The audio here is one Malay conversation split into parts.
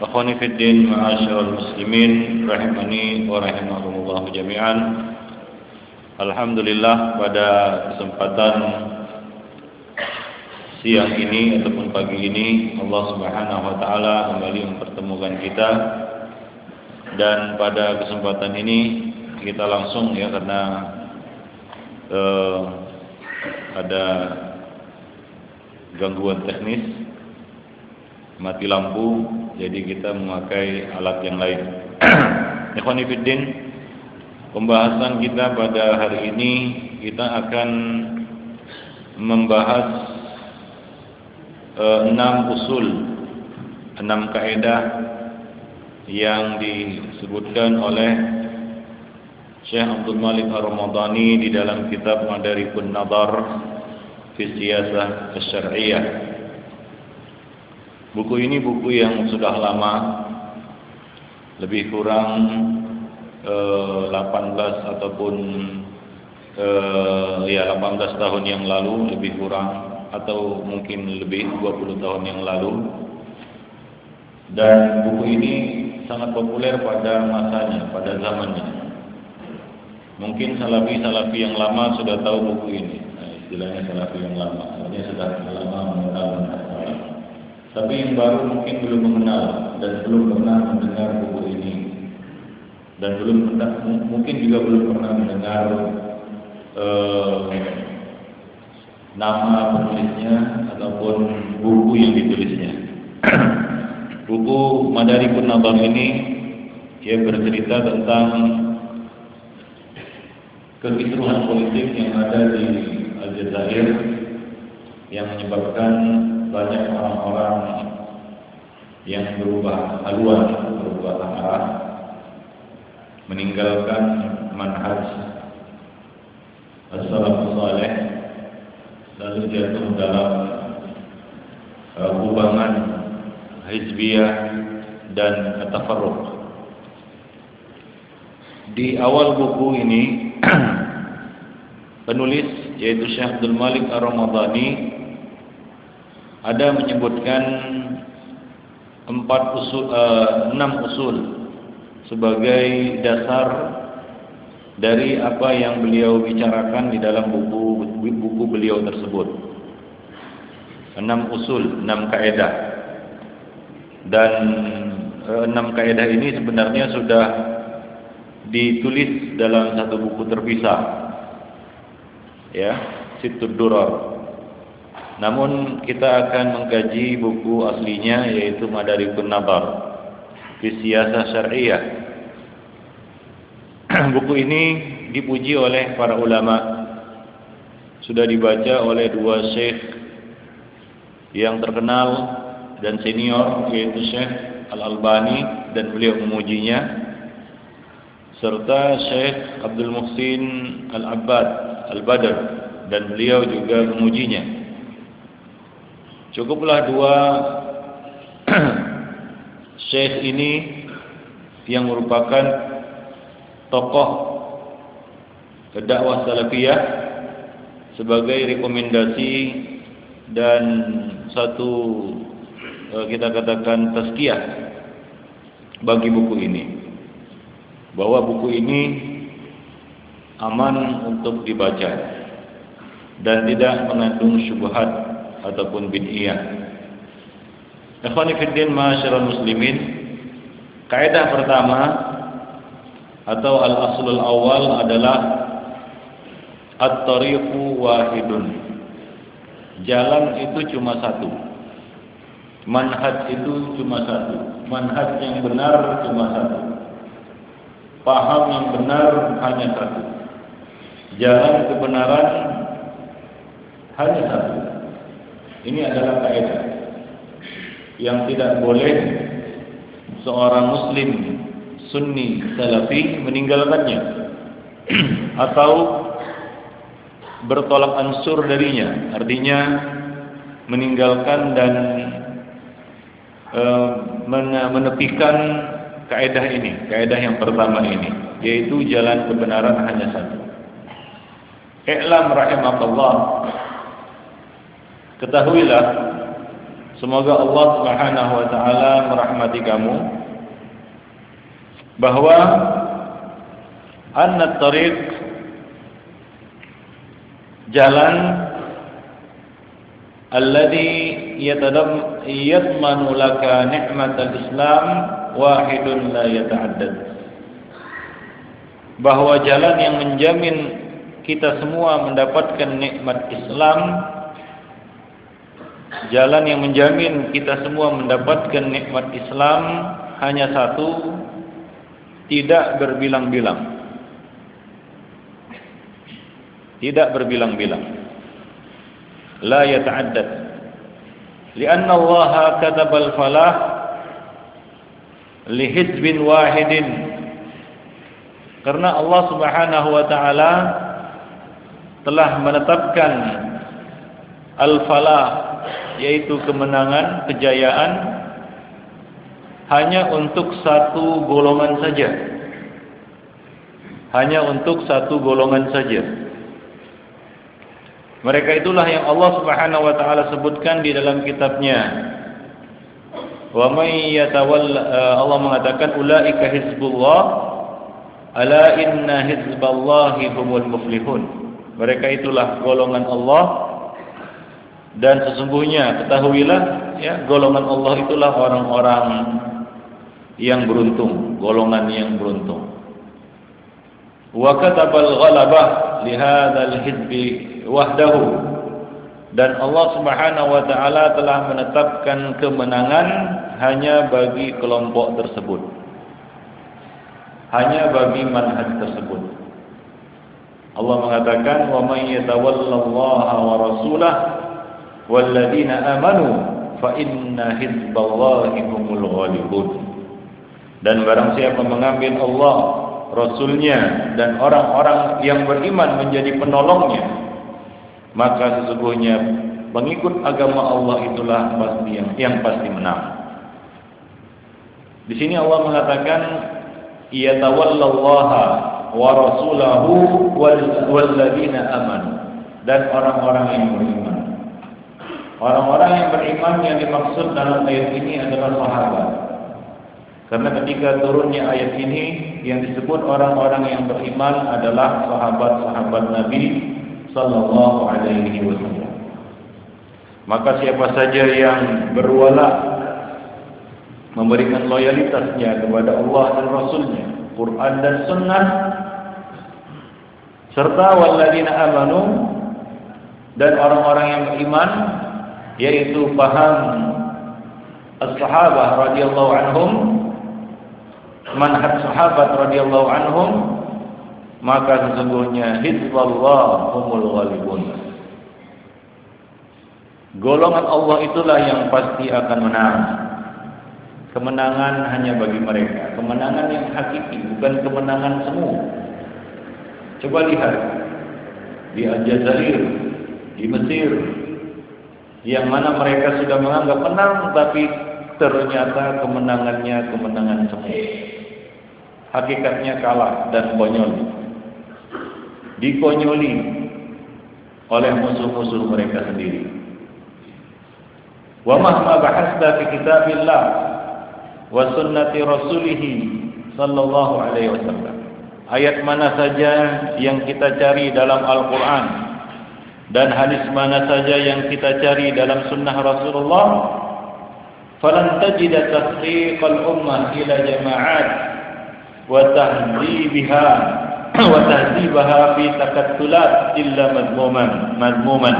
Akhwani fi din ma'asyiral muslimin rahimani wa rahimakumullah jami'an. Alhamdulillah pada kesempatan siang ini ataupun pagi ini Allah Subhanahu wa taala kembali mempertemukan kita. Dan pada kesempatan ini kita langsung ya karena eh, ada gangguan teknis. Mati lampu jadi kita memakai alat yang lain. Ikhwani fiddin Pembahasan kita pada hari ini kita akan membahas uh, enam usul, enam kaidah yang disebutkan oleh Syekh Abdul Malik Ar-Ramadhani di dalam kitab Madarikun Nadar fi Siyasah Syar'iyyah. Buku ini buku yang sudah lama. Lebih kurang 18 eh, ataupun eh, ya 18 tahun yang lalu lebih kurang atau mungkin lebih 20 tahun yang lalu. Dan buku ini sangat populer pada masanya pada zamannya. Mungkin salafi-salafi yang lama sudah tahu buku ini. Nah, istilahnya salafi yang lama. Artinya sudah lama mengenal tapi yang baru mungkin belum mengenal dan belum pernah mendengar buku ini dan belum mungkin juga belum pernah mendengar uh, nama penulisnya ataupun buku yang ditulisnya. buku Madarikun Nabar ini dia bercerita tentang kekisruhan politik yang ada di Aljazair yang menyebabkan banyak orang-orang yang berubah haluan, berubah arah meninggalkan manhaj as-salafus salih lalu jatuh dalam uh, kubangan hizbiyah dan tafarruq. Di awal buku ini penulis yaitu Syekh Abdul Malik Ar-Ramadhani ada menyebutkan empat usul uh, enam usul sebagai dasar dari apa yang beliau bicarakan di dalam buku buku beliau tersebut. Enam usul, enam kaidah. Dan eh, enam kaidah ini sebenarnya sudah ditulis dalam satu buku terpisah. Ya, Situd Durar. Namun kita akan mengkaji buku aslinya yaitu Madarikun Nabar fi siyasah syariah. Buku ini dipuji oleh para ulama. Sudah dibaca oleh dua syekh yang terkenal dan senior yaitu Syekh Al-Albani dan beliau memujinya serta Syekh Abdul Muhsin Al-Abbad Al-Badr dan beliau juga memujinya. Cukuplah dua Syekh ini yang merupakan tokoh dakwah salafiyah sebagai rekomendasi dan satu eh, kita katakan tazkiyah bagi buku ini. Bahwa buku ini aman untuk dibaca dan tidak mengandung syubhat ataupun bid'iyah Ikhwani fiddin ma'asyiral muslimin. Kaidah pertama atau al-aslul awal adalah at-tariqu wahidun. Jalan itu cuma satu. Manhaj itu cuma satu. Manhaj yang benar cuma satu. Paham yang benar hanya satu. Jalan kebenaran hanya satu. Ini adalah kaidah yang tidak boleh seorang muslim sunni salafi meninggalkannya. Atau bertolak ansur darinya. Artinya meninggalkan dan e, menepikan kaidah ini. Kaidah yang pertama ini yaitu jalan kebenaran hanya satu. I'lam rahimakallah ketahuilah semoga Allah Subhanahu wa taala merahmati kamu bahwa anna tariq jalan alladhi yatadam yadmanu laka ni'matal islam wahidun la yata'addad bahwa jalan yang menjamin kita semua mendapatkan nikmat Islam jalan yang menjamin kita semua mendapatkan nikmat Islam hanya satu tidak berbilang-bilang. Tidak berbilang-bilang. La yata'addad. Lianna Allah kataba al-falah li hizbin wahidin. Karena Allah Subhanahu wa taala telah menetapkan al-falah yaitu kemenangan kejayaan hanya untuk satu golongan saja. Hanya untuk satu golongan saja. Mereka itulah yang Allah Subhanahu wa taala sebutkan di dalam kitabnya. Wa may yatawalla eh, Allah mengatakan ulaika hizbullah ala inna hizballahi humul muflihun. Mereka itulah golongan Allah dan sesungguhnya ketahuilah ya golongan Allah itulah orang-orang yang beruntung, golongan yang beruntung. Wa katabal ghalabah li hadzal hizbi wahdahu dan Allah Subhanahu wa taala telah menetapkan kemenangan hanya bagi kelompok tersebut. Hanya bagi manhaj tersebut. Allah mengatakan wa may yatawallallaha wa rasulahu ladina amanu fa inna hizballahi humul ghalibun dan barang siapa mengambil Allah Rasulnya dan orang-orang yang beriman menjadi penolongnya maka sesungguhnya mengikut agama Allah itulah pasti yang, yang pasti menang. Di sini Allah mengatakan ia tawallallaha wa rasulahu wal ladina amanu. Dan orang-orang yang beriman orang-orang yang beriman yang dimaksud dalam ayat ini adalah sahabat Karena ketika turunnya ayat ini yang disebut orang-orang yang beriman adalah sahabat-sahabat Nabi sallallahu alaihi wasallam. Maka siapa saja yang berwala memberikan loyalitasnya kepada Allah dan Rasulnya, Quran dan Sunnah serta walladzina amanu dan orang-orang yang beriman yaitu paham as-sahabah radhiyallahu anhum manhaj sahabat radhiyallahu anhum maka sesungguhnya hizballah humul ghalibun. Golongan Allah itulah yang pasti akan menang. Kemenangan hanya bagi mereka. Kemenangan yang hakiki bukan kemenangan semua. Coba lihat. Di Aljazair di Mesir yang mana mereka sudah menganggap menang tapi ternyata kemenangannya kemenangan semua hakikatnya kalah dan konyol. Dikonyoli oleh musuh-musuh mereka sendiri. Wa mahma bahasta fi kitabillah wa sunnati rasulih sallallahu alaihi wasallam. Ayat mana saja yang kita cari dalam Al-Qur'an dan hadis mana saja yang kita cari dalam sunnah Rasulullah falan tajida tasriqal ummah ila jama'at wa tahdibiha wa tahdibaha fi takattulat illa madmuman madmuman.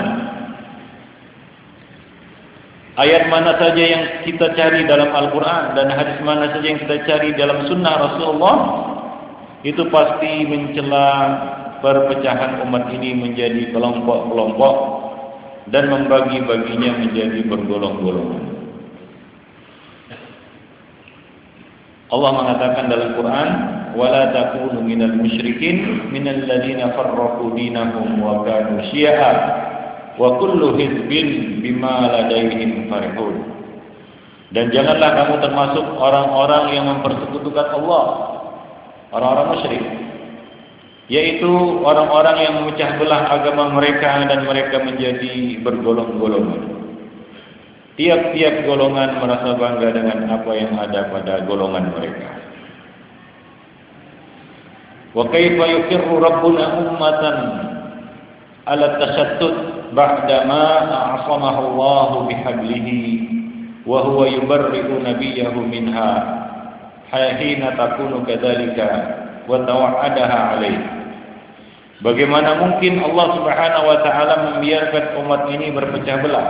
Ayat mana saja yang kita cari dalam Al-Quran dan hadis mana saja yang kita cari dalam sunnah Rasulullah itu pasti mencela perpecahan umat ini menjadi kelompok-kelompok dan membagi-baginya menjadi bergolong-golongan. Allah mengatakan dalam Quran, "Wala takunu minal musyrikin minal ladzina farraqu dinahum wa kanu syi'a wa kullu hizbin bima ladaihim farihun." Dan janganlah kamu termasuk orang-orang yang mempersekutukan Allah, orang-orang musyrik, yaitu orang-orang yang memecah belah agama mereka dan mereka menjadi bergolong-golongan. Tiap-tiap golongan merasa bangga dengan apa yang ada pada golongan mereka. Wa kaifa yukirru rabbuna ummatan ala tashattut ba'da ma a'samahu Allah bihablihi wa huwa yubarri'u nabiyahu minha hina takunu kadzalika wa tawa'adaha alaih Bagaimana mungkin Allah Subhanahu wa taala membiarkan umat ini berpecah belah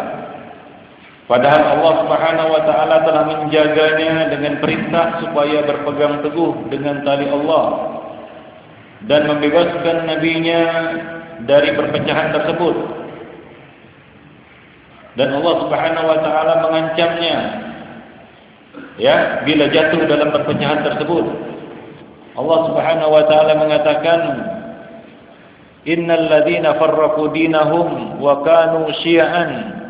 Padahal Allah Subhanahu wa taala telah menjaganya dengan perintah supaya berpegang teguh dengan tali Allah dan membebaskan nabinya dari perpecahan tersebut. Dan Allah Subhanahu wa taala mengancamnya ya bila jatuh dalam perpecahan tersebut. Allah Subhanahu wa taala mengatakan Innal ladzina farraqu dinahum wa kanu syi'an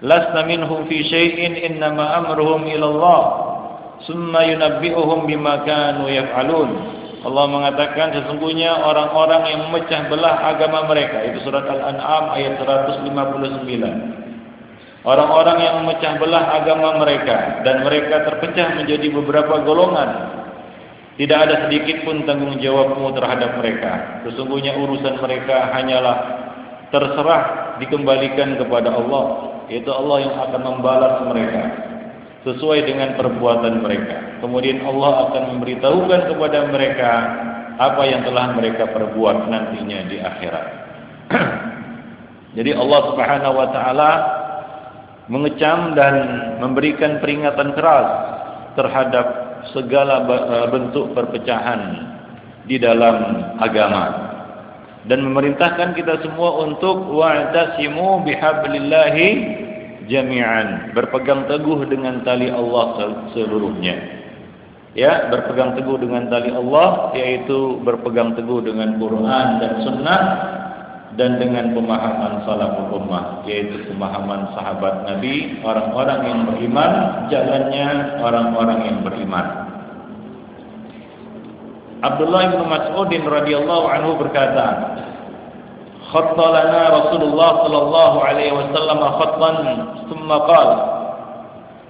lasna minhum fi syai'in innama amruhum ila Allah. Summa yunabbi'uhum bima kanu yaf'alun. Allah mengatakan sesungguhnya orang-orang yang memecah belah agama mereka itu surat Al-An'am ayat 159 Orang-orang yang memecah belah agama mereka dan mereka terpecah menjadi beberapa golongan tidak ada sedikit pun tanggung jawabmu terhadap mereka sesungguhnya urusan mereka hanyalah terserah dikembalikan kepada Allah itu Allah yang akan membalas mereka sesuai dengan perbuatan mereka. Kemudian Allah akan memberitahukan kepada mereka apa yang telah mereka perbuat nantinya di akhirat. Jadi Allah Subhanahu wa taala mengecam dan memberikan peringatan keras terhadap segala bentuk perpecahan di dalam agama. Dan memerintahkan kita semua untuk wa'tasimu bihablillahi jami'an. Berpegang teguh dengan tali Allah seluruhnya. Ya berpegang teguh dengan tali Allah yaitu berpegang teguh dengan Quran dan sunnah dan dengan pemahaman salaful ummah yaitu pemahaman sahabat Nabi orang-orang yang beriman jalannya orang-orang yang beriman. Abdullah bin Mas'ud radhiyallahu anhu berkata, "Khatta lana Rasulullah sallallahu alaihi wasallam khattan, thumma qala"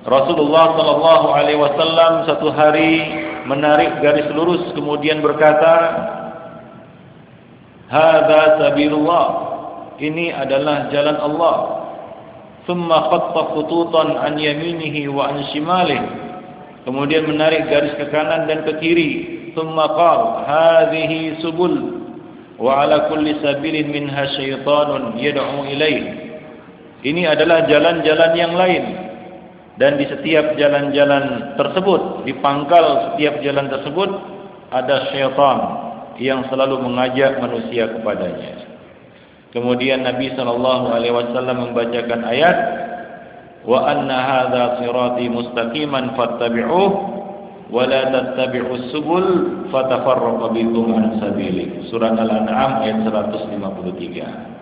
Rasulullah sallallahu alaihi wasallam satu hari menarik garis lurus kemudian berkata, hadza sabilullah. Ini adalah jalan Allah. Thumma qatta khututan an yaminihi wa an shimalihi. Kemudian menarik garis ke kanan dan ke kiri. Thumma qala hadhihi subul. Wa ala kulli sabilin minha syaitanun yad'u ilaih. ini adalah jalan-jalan yang lain. Dan di setiap jalan-jalan tersebut di pangkal setiap jalan tersebut ada syaitan yang selalu mengajak manusia kepadanya. Kemudian Nabi sallallahu alaihi wasallam membacakan ayat wa anna hadza sirati mustaqiman fattabi'uhu wala tattabi'us subul fatafarraqu bikum an sabili. Surat al-an'am ayat 153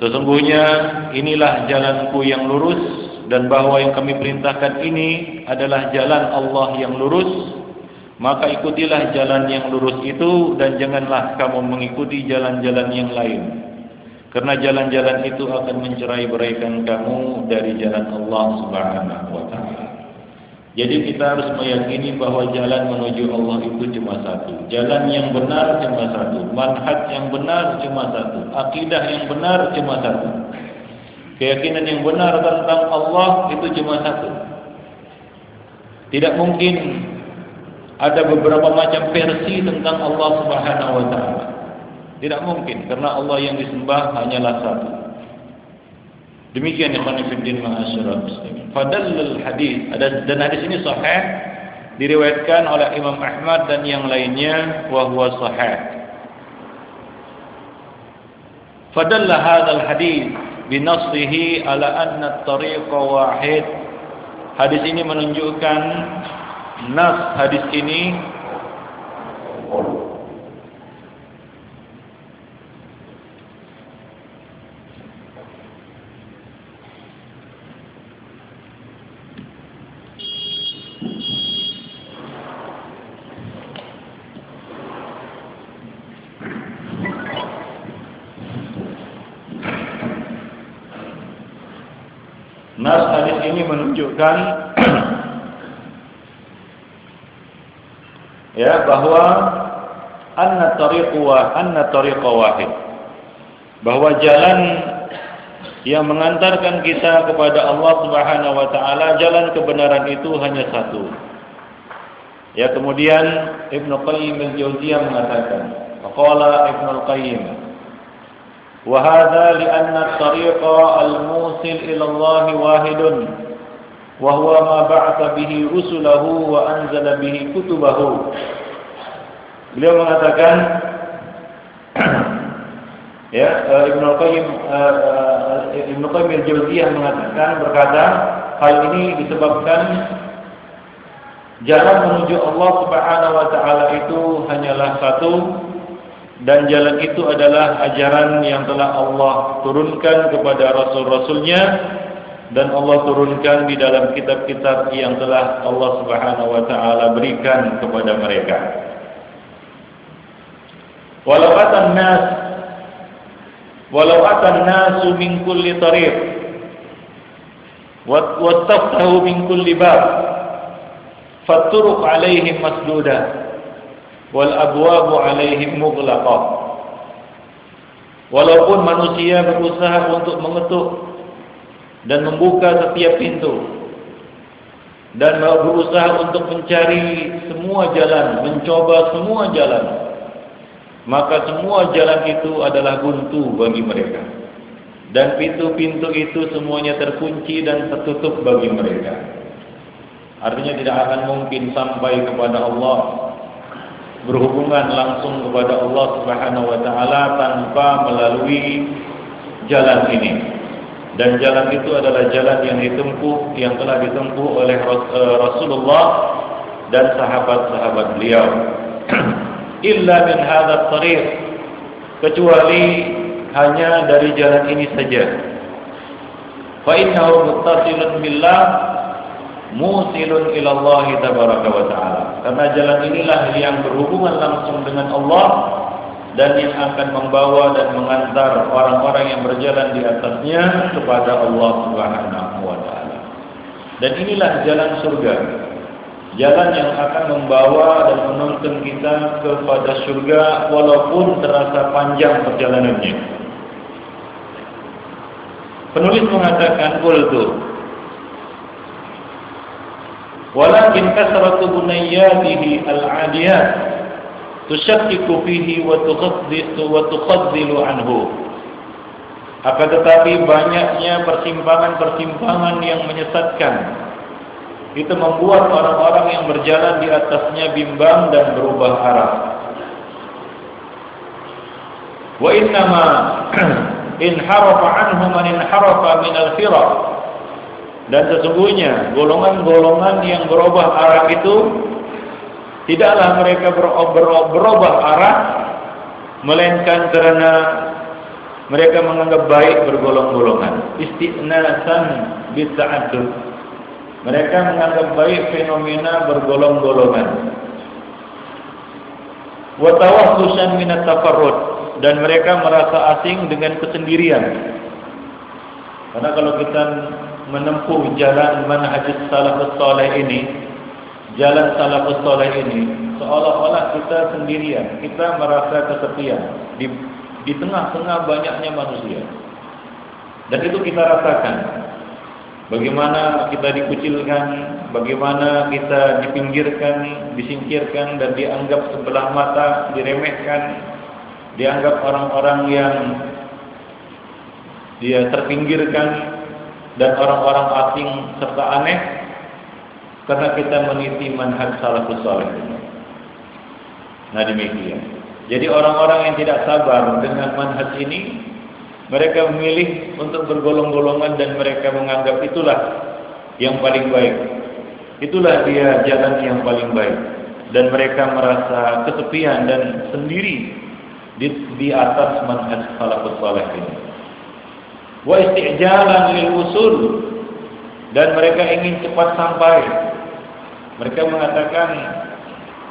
sesungguhnya inilah jalanku yang lurus dan bahwa yang kami perintahkan ini adalah jalan Allah yang lurus maka ikutilah jalan yang lurus itu dan janganlah kamu mengikuti jalan-jalan yang lain karena jalan-jalan itu akan mencerai-beraikan kamu dari jalan Allah Subhanahu wa taala jadi kita harus meyakini bahawa jalan menuju Allah itu cuma satu. Jalan yang benar cuma satu. Manhaj yang benar cuma satu. Akidah yang benar cuma satu. Keyakinan yang benar tentang Allah itu cuma satu. Tidak mungkin ada beberapa macam versi tentang Allah Subhanahu wa taala. Tidak mungkin karena Allah yang disembah hanyalah satu. Demikian yang manifestin ma'asyiral muslimin. Fadallul hadis ada dan hadis ini sahih diriwayatkan oleh Imam Ahmad dan yang lainnya wa huwa sahih. Fadalla hadzal hadis binasrihi ala anna at-tariq wahid hadis ini menunjukkan nas hadis ini Nas hadis ini menunjukkan ya bahwa anna tariqu wa anna tariqa wahid bahwa jalan yang mengantarkan kita kepada Allah Subhanahu wa taala jalan kebenaran itu hanya satu ya kemudian Ibnu Qayyim al-Jauziyah mengatakan qala Ibnu Qayyim وهذا لأن الطريق الموصل إلى الله واحد وهو ما بعث به رسله وأنزل به كتبه beliau mengatakan ya uh, Ibnu Qayyim uh, uh, Ibnu Qayyim al-Jauziyah mengatakan berkata hal ini disebabkan jalan menuju Allah Subhanahu wa taala itu hanyalah satu dan jalan itu adalah ajaran yang telah Allah turunkan kepada rasul-rasulnya dan Allah turunkan di dalam kitab-kitab yang telah Allah Subhanahu wa taala berikan kepada mereka. Walau atan nas walau atan nas min kulli tariq wa wattaqahu min kulli bab fatturuq alaihim masdudah wal abwabu alaihim mughlaqah walaupun manusia berusaha untuk mengetuk dan membuka setiap pintu. Dan berusaha untuk mencari semua jalan mencoba semua jalan. Maka semua jalan itu adalah buntu bagi mereka. Dan pintu-pintu itu semuanya terkunci dan tertutup bagi mereka. Artinya tidak akan mungkin sampai kepada Allah berhubungan langsung kepada Allah Subhanahu wa taala tanpa melalui jalan ini. Dan jalan itu adalah jalan yang ditempuh yang telah ditempuh oleh eh, Rasulullah dan sahabat-sahabat beliau. Illa min hadzal tariq kecuali hanya dari jalan ini saja. Fa innahu muttasilun billah musilun ila Allah tabaraka wa taala. Karena jalan inilah yang berhubungan langsung dengan Allah dan yang akan membawa dan mengantar orang-orang yang berjalan di atasnya kepada Allah Subhanahu wa taala. Dan inilah jalan surga. Jalan yang akan membawa dan menuntun kita kepada surga walaupun terasa panjang perjalanannya. Penulis mengatakan qultu Walakin kasratu bunayyatihi al-adiyat تشكك wa tuqaddilu anhu. Apa tetapi banyaknya persimpangan-persimpangan yang menyesatkan. Itu membuat orang-orang yang berjalan di atasnya bimbang dan berubah arah. Wa innama inharafa anhu man inharafa min al-firaq. Dan sesungguhnya golongan-golongan yang berubah arah itu tidaklah mereka berubah arah melainkan karena mereka menganggap baik bergolong-golongan. Istiqnasan bita'addud mereka menganggap baik fenomena bergolong-golongan. Wa tawassusan min at-tafarrud dan mereka merasa asing dengan kesendirian. Karena kalau kita menempuh jalan manhaj salafus saleh ini, jalan salafus saleh ini, seolah-olah kita sendirian, kita merasa kesepian di di tengah-tengah banyaknya manusia. Dan itu kita rasakan. Bagaimana kita dikucilkan, bagaimana kita dipinggirkan, disingkirkan dan dianggap sebelah mata, diremehkan, dianggap orang-orang yang dia terpinggirkan dan orang-orang asing serta aneh karena kita meniti manhaj salafus saleh. Nah demikian. Jadi orang-orang yang tidak sabar dengan manhaj ini mereka memilih untuk bergolong-golongan dan mereka menganggap itulah yang paling baik. Itulah dia jalan yang paling baik. Dan mereka merasa kesepian dan sendiri di, di atas manhaj salafus salih ini. Wa isti'jalan lil usul dan mereka ingin cepat sampai. Mereka mengatakan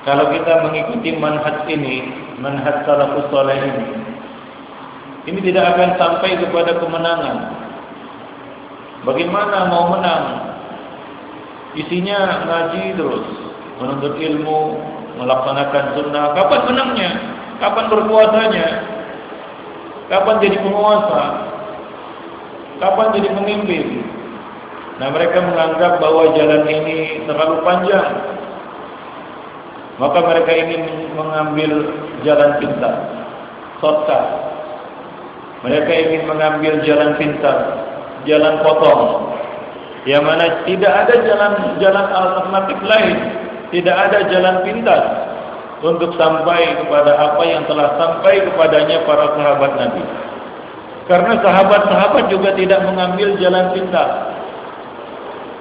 kalau kita mengikuti manhaj ini, manhaj salafus salih ini, ini tidak akan sampai kepada kemenangan. Bagaimana mau menang? Isinya ngaji terus, menuntut ilmu, melaksanakan sunnah. Kapan menangnya? Kapan berkuasanya? Kapan jadi penguasa? Kapan jadi pemimpin? Nah mereka menganggap bahwa jalan ini terlalu panjang. Maka mereka ingin mengambil jalan pintas, shortcut. Mereka ingin mengambil jalan pintas, jalan potong. Yang mana tidak ada jalan jalan alternatif lain, tidak ada jalan pintas untuk sampai kepada apa yang telah sampai kepadanya para sahabat Nabi. Karena sahabat-sahabat juga tidak mengambil jalan pintas.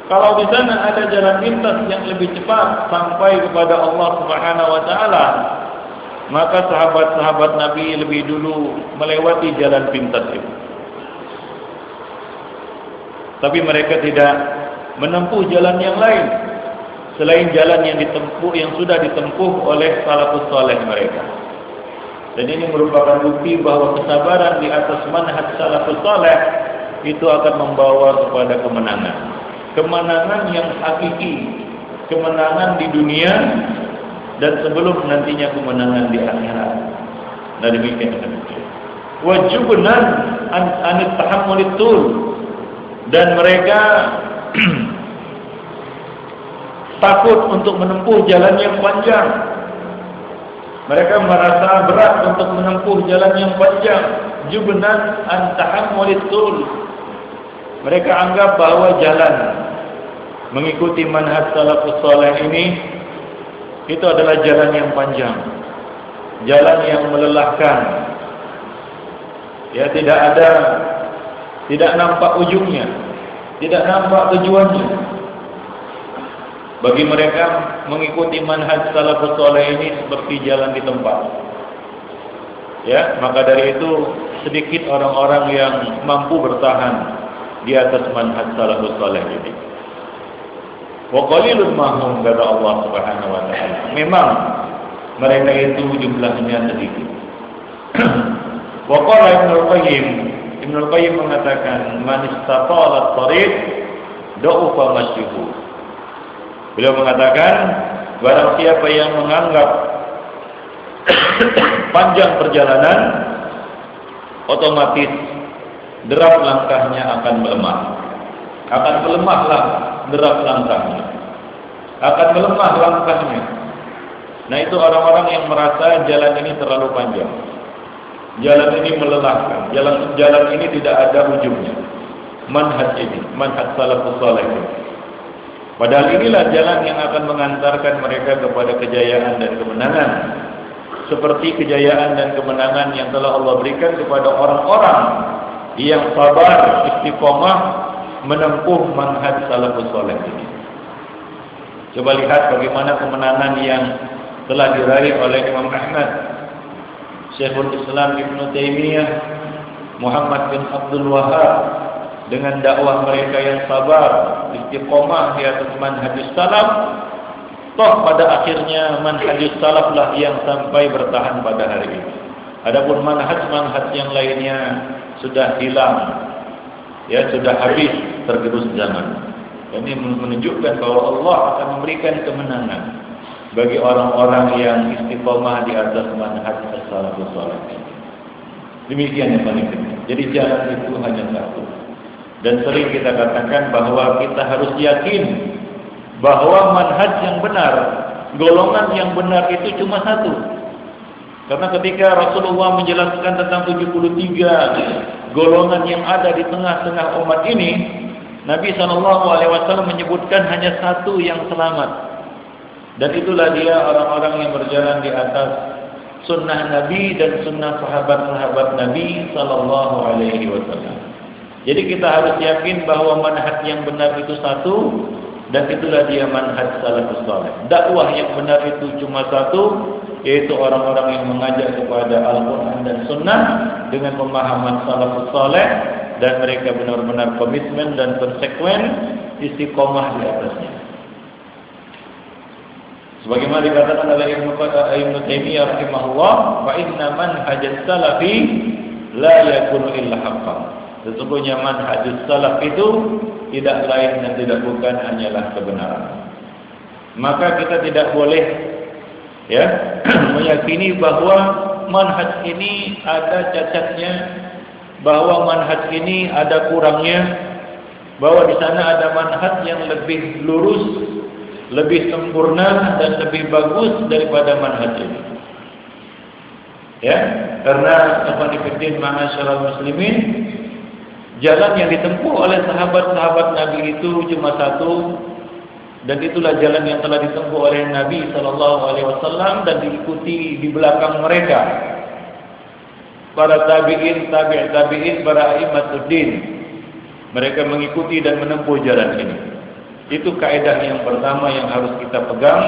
Kalau di sana ada jalan pintas yang lebih cepat sampai kepada Allah Subhanahu wa taala, maka sahabat-sahabat Nabi lebih dulu melewati jalan pintas itu. Tapi mereka tidak menempuh jalan yang lain selain jalan yang ditempuh yang sudah ditempuh oleh salafus saleh mereka. Dan ini merupakan bukti bahawa kesabaran di atas manhaj salafus saleh itu akan membawa kepada kemenangan. Kemenangan yang hakiki, kemenangan di dunia dan sebelum nantinya kemenangan di akhirat. Nah demikian. Wajibnan an anit tahammulitul dan mereka takut untuk menempuh jalan yang panjang. Mereka merasa berat untuk menempuh jalan yang panjang. Jubnan antahamulitul. Mereka anggap bahawa jalan mengikuti manhaj salafus salih ini itu adalah jalan yang panjang. Jalan yang melelahkan. Ya tidak ada tidak nampak ujungnya. Tidak nampak tujuannya. Bagi mereka mengikuti manhaj salafus saleh ini seperti jalan di tempat. Ya, maka dari itu sedikit orang-orang yang mampu bertahan di atas manhaj salafus saleh ini. Wa qalilun mahum kata Allah Subhanahu wa taala. Memang mereka itu jumlahnya sedikit. Wa qala Ibnu Qayyim, Ibnu Qayyim mengatakan man istatala at-tariq da'ufa masyuhu. Beliau mengatakan barang siapa yang menganggap panjang perjalanan otomatis derap langkahnya akan melemah. Akan melemahlah derap langkahnya. Akan melemah langkahnya. Nah itu orang-orang yang merasa jalan ini terlalu panjang. Jalan ini melelahkan. Jalan jalan ini tidak ada ujungnya. Manhaj ini, manhaj salafus saleh. Padahal inilah jalan yang akan mengantarkan mereka kepada kejayaan dan kemenangan. Seperti kejayaan dan kemenangan yang telah Allah berikan kepada orang-orang yang sabar, istiqomah, menempuh manhaj salafus soleh ini. Coba lihat bagaimana kemenangan yang telah diraih oleh Imam Ahmad, Syekhul Islam Ibn Taymiyah, Muhammad bin Abdul Wahab, dengan dakwah mereka yang sabar, istiqomah di atas manhajus salaf, toh pada akhirnya manhajus salaf lah yang sampai bertahan pada hari ini. Adapun manhaj-manhaj yang lainnya sudah hilang, ya sudah habis tergerus zaman. Ini menunjukkan bahwa Allah akan memberikan kemenangan bagi orang-orang yang istiqomah di atas manhaj salafus salih. Demikian yang paling penting. Jadi jalan itu hanya satu. Dan sering kita katakan bahawa kita harus yakin bahawa manhaj yang benar, golongan yang benar itu cuma satu. Karena ketika Rasulullah menjelaskan tentang 73 golongan yang ada di tengah-tengah umat ini, Nabi SAW menyebutkan hanya satu yang selamat. Dan itulah dia orang-orang yang berjalan di atas sunnah Nabi dan sunnah sahabat-sahabat Nabi SAW Jadi kita harus yakin bahawa manhaj yang benar itu satu dan itulah dia manhaj salafus saleh. Dakwah yang benar itu cuma satu yaitu orang-orang yang mengajak kepada Al-Qur'an dan Sunnah dengan pemahaman salafus saleh dan mereka benar-benar komitmen dan konsekuen istiqomah di atasnya. Sebagaimana dikatakan oleh Ibnu Ibnu Taimiyah rahimahullah, "Fa inna manhaj salafi la yakunu illa haqqan." Sesungguhnya manhaj salaf itu tidak lain dan tidak bukan hanyalah kebenaran. Maka kita tidak boleh ya meyakini bahawa manhaj ini ada cacatnya, bahawa manhaj ini ada kurangnya, bahawa di sana ada manhaj yang lebih lurus lebih sempurna dan lebih bagus daripada manhaj ini. Ya, karena Ikhwanifiddin Ma'asyiral Muslimin jalan yang ditempuh oleh sahabat-sahabat Nabi itu cuma satu dan itulah jalan yang telah ditempuh oleh Nabi sallallahu alaihi wasallam dan diikuti di belakang mereka para tabi'in, tabi' tabi'in, para imatuddin mereka mengikuti dan menempuh jalan ini itu kaidah yang pertama yang harus kita pegang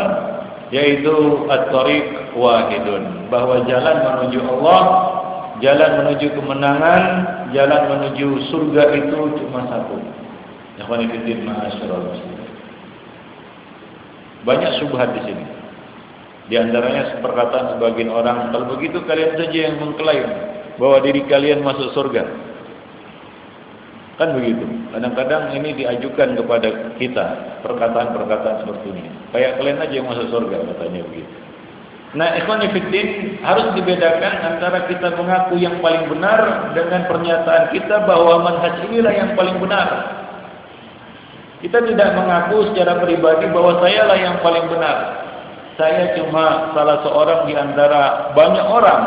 yaitu at-tariq wahidun bahwa jalan menuju Allah, jalan menuju kemenangan, jalan menuju surga itu cuma satu. Ikhwan fillah ma'asyiral muslimin. Banyak syubhat di sini. Di antaranya perkataan sebagian orang, kalau begitu kalian saja yang mengklaim bahwa diri kalian masuk surga. Kan begitu. Kadang-kadang ini diajukan kepada kita perkataan-perkataan seperti ini. Kayak kalian aja yang masuk surga katanya begitu. Nah, ikhwan fillah harus dibedakan antara kita mengaku yang paling benar dengan pernyataan kita bahwa manhaj inilah yang paling benar. Kita tidak mengaku secara pribadi bahwa saya lah yang paling benar. Saya cuma salah seorang di antara banyak orang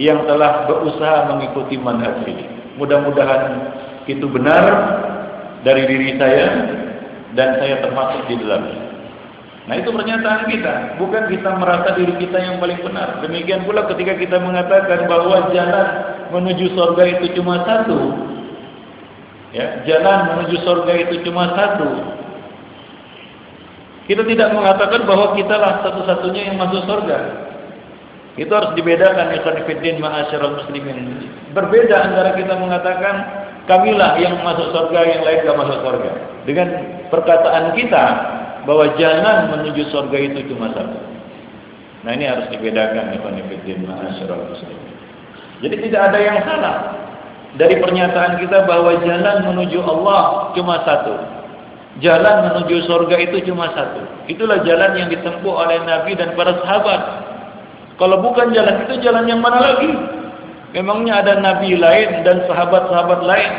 yang telah berusaha mengikuti manhaj ini. Mudah-mudahan itu benar dari diri saya dan saya termasuk di dalamnya. Nah itu pernyataan kita, bukan kita merasa diri kita yang paling benar. Demikian pula ketika kita mengatakan bahwa jalan menuju surga itu cuma satu, ya, jalan menuju surga itu cuma satu. Kita tidak mengatakan bahwa kita lah satu-satunya yang masuk surga. Itu harus dibedakan ya konfidin ma'asyiral muslimin. Berbeda antara kita mengatakan kamilah yang masuk surga yang lain tidak masuk surga dengan perkataan kita bahwa jalan menuju surga itu cuma satu nah ini harus dibedakan jadi tidak ada yang salah dari pernyataan kita bahwa jalan menuju Allah cuma satu jalan menuju surga itu cuma satu itulah jalan yang ditempuh oleh Nabi dan para sahabat kalau bukan jalan itu jalan yang mana lagi Memangnya ada nabi lain dan sahabat-sahabat lain.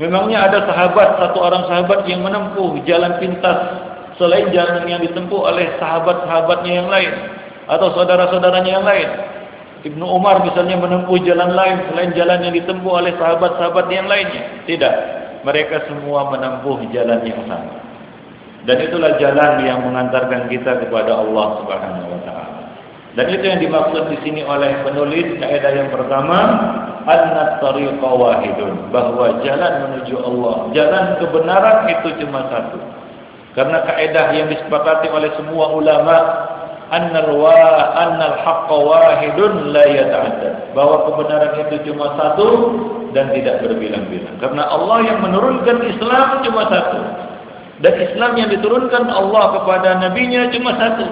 Memangnya ada sahabat, satu orang sahabat yang menempuh jalan pintas selain jalan yang ditempuh oleh sahabat-sahabatnya yang lain atau saudara-saudaranya yang lain. Ibnu Umar misalnya menempuh jalan lain selain jalan yang ditempuh oleh sahabat-sahabat yang lainnya. Tidak. Mereka semua menempuh jalan yang sama. Dan itulah jalan yang mengantarkan kita kepada Allah Subhanahu wa taala. Dan itu yang dimaksud di sini oleh penulis kaidah yang pertama, anna tariqa wahidun, bahwa jalan menuju Allah, jalan kebenaran itu cuma satu. Karena kaidah yang disepakati oleh semua ulama, annal wa annal haqqa wahidun la yata'addad, bahwa kebenaran itu cuma satu dan tidak berbilang-bilang. Karena Allah yang menurunkan Islam cuma satu. Dan Islam yang diturunkan Allah kepada nabinya cuma satu.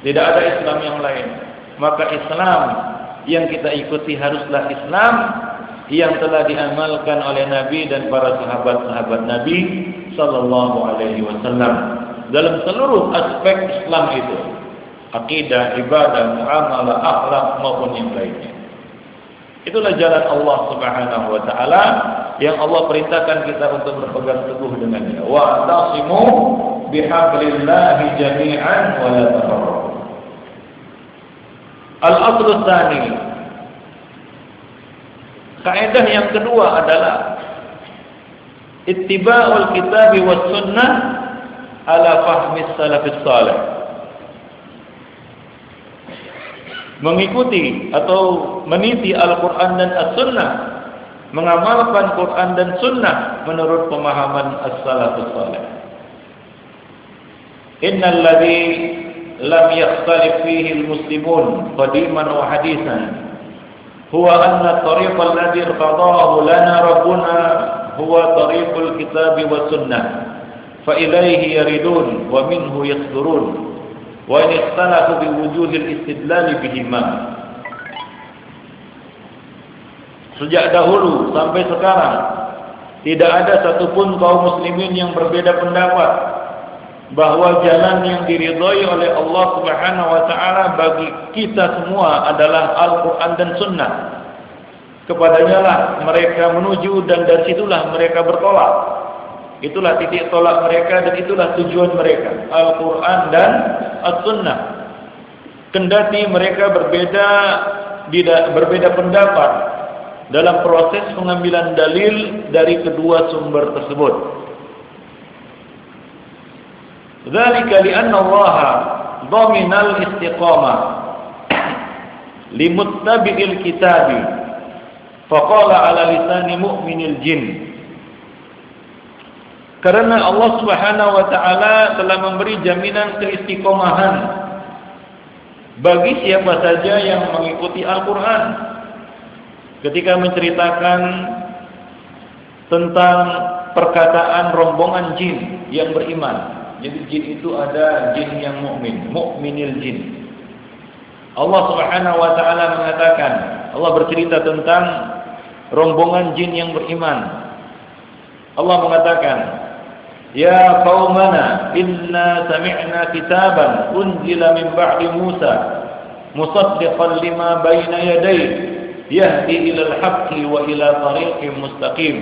Tidak ada Islam yang lain. Maka Islam yang kita ikuti haruslah Islam yang telah diamalkan oleh Nabi dan para sahabat-sahabat Nabi sallallahu alaihi wasallam dalam seluruh aspek Islam itu. Akidah, ibadah, muamalah, akhlak maupun yang lainnya. Itulah jalan Allah Subhanahu wa taala yang Allah perintahkan kita untuk berpegang teguh dengannya. Wa tasimu bihablillahi jami'an wa la tafarraqu. Al-aslu tsani. Kaidah yang kedua adalah ittiba'ul kitab was sunnah ala fahmi salafis salih. mengikuti atau meniti Al-Quran dan As-Sunnah mengamalkan Quran dan Sunnah menurut pemahaman As-Salafus Salih Innal ladhi lam yakhtalif fihi al-muslimun qadiman wa hadithan huwa anna at-tariq alladhi irtadahu lana rabbuna huwa tariqul kitab wa sunnah yasdurun wa in ikhtalafu bi wujuhil istidlal bihima sejak dahulu sampai sekarang tidak ada satupun kaum muslimin yang berbeda pendapat bahawa jalan yang diridhai oleh Allah Subhanahu wa taala bagi kita semua adalah Al-Qur'an dan Sunnah. Kepadanya lah mereka menuju dan dari situlah mereka bertolak. Itulah titik tolak mereka dan itulah tujuan mereka. Al-Quran dan As-Sunnah. Kendati mereka berbeda berbeda pendapat dalam proses pengambilan dalil dari kedua sumber tersebut. Zalika li'anna Allah dhaminal istiqamah limuttabi'il kitabi faqala ala lisani mu'minil jinn karena Allah Subhanahu wa taala telah memberi jaminan keistiqomahan bagi siapa saja yang mengikuti Al-Qur'an. Ketika menceritakan tentang perkataan rombongan jin yang beriman. Jadi jin itu ada jin yang mukmin, mukminil jin. Allah Subhanahu wa taala mengatakan, Allah bercerita tentang rombongan jin yang beriman. Allah mengatakan, Ya qaumana inna sami'na kitaban unzila min ba'di Musa musaddiqan lima bayna yadayhi yahdi ila al-haqqi wa ila tariqin mustaqim.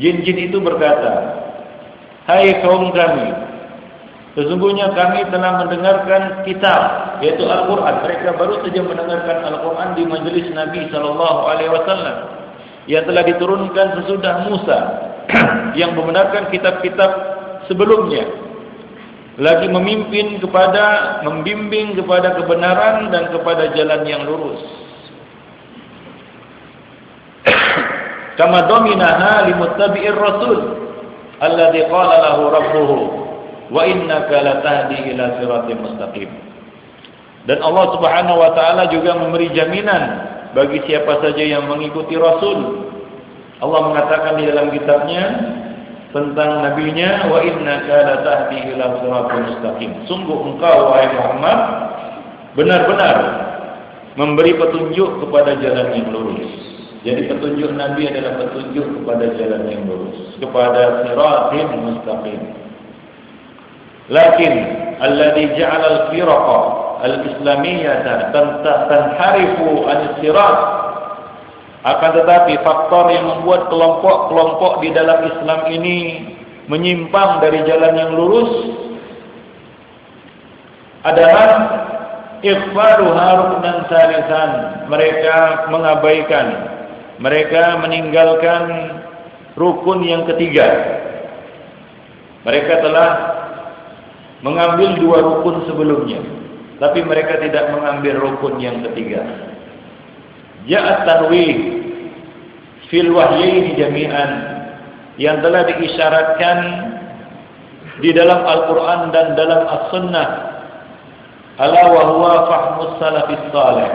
Jin-jin itu berkata Hai kaum kami Sesungguhnya kami telah mendengarkan kitab yaitu Al-Qur'an. Mereka baru saja mendengarkan Al-Qur'an di majlis Nabi sallallahu alaihi wasallam yang telah diturunkan sesudah Musa yang membenarkan kitab-kitab sebelumnya. Lagi memimpin kepada membimbing kepada kebenaran dan kepada jalan yang lurus. Kama dominaha limuttabi'ir rasul alladhi qala lahu rabbuhu wa innaka latahdi ila siratim mustaqim. Dan Allah Subhanahu wa taala juga memberi jaminan bagi siapa saja yang mengikuti rasul Allah mengatakan di dalam kitabnya tentang nabinya wa innaka la tahdi ila siratal mustaqim. Sungguh engkau wahai Muhammad benar-benar memberi petunjuk kepada jalan yang lurus. Jadi petunjuk Nabi adalah petunjuk kepada jalan yang lurus, kepada siratal mustaqim. Lakin alladhi ja'ala al-firaqa al-islamiyyah tanharifu an-sirat akan tetapi faktor yang membuat kelompok-kelompok di dalam Islam ini menyimpang dari jalan yang lurus adalah ikhfaru haruf dan salisan. Mereka mengabaikan, mereka meninggalkan rukun yang ketiga. Mereka telah mengambil dua rukun sebelumnya, tapi mereka tidak mengambil rukun yang ketiga. Ja'at tanwih fil wahyaini jami'an yang telah diisyaratkan di dalam Al-Quran dan dalam As-Sunnah. Ala wa huwa fahmus salafis salih.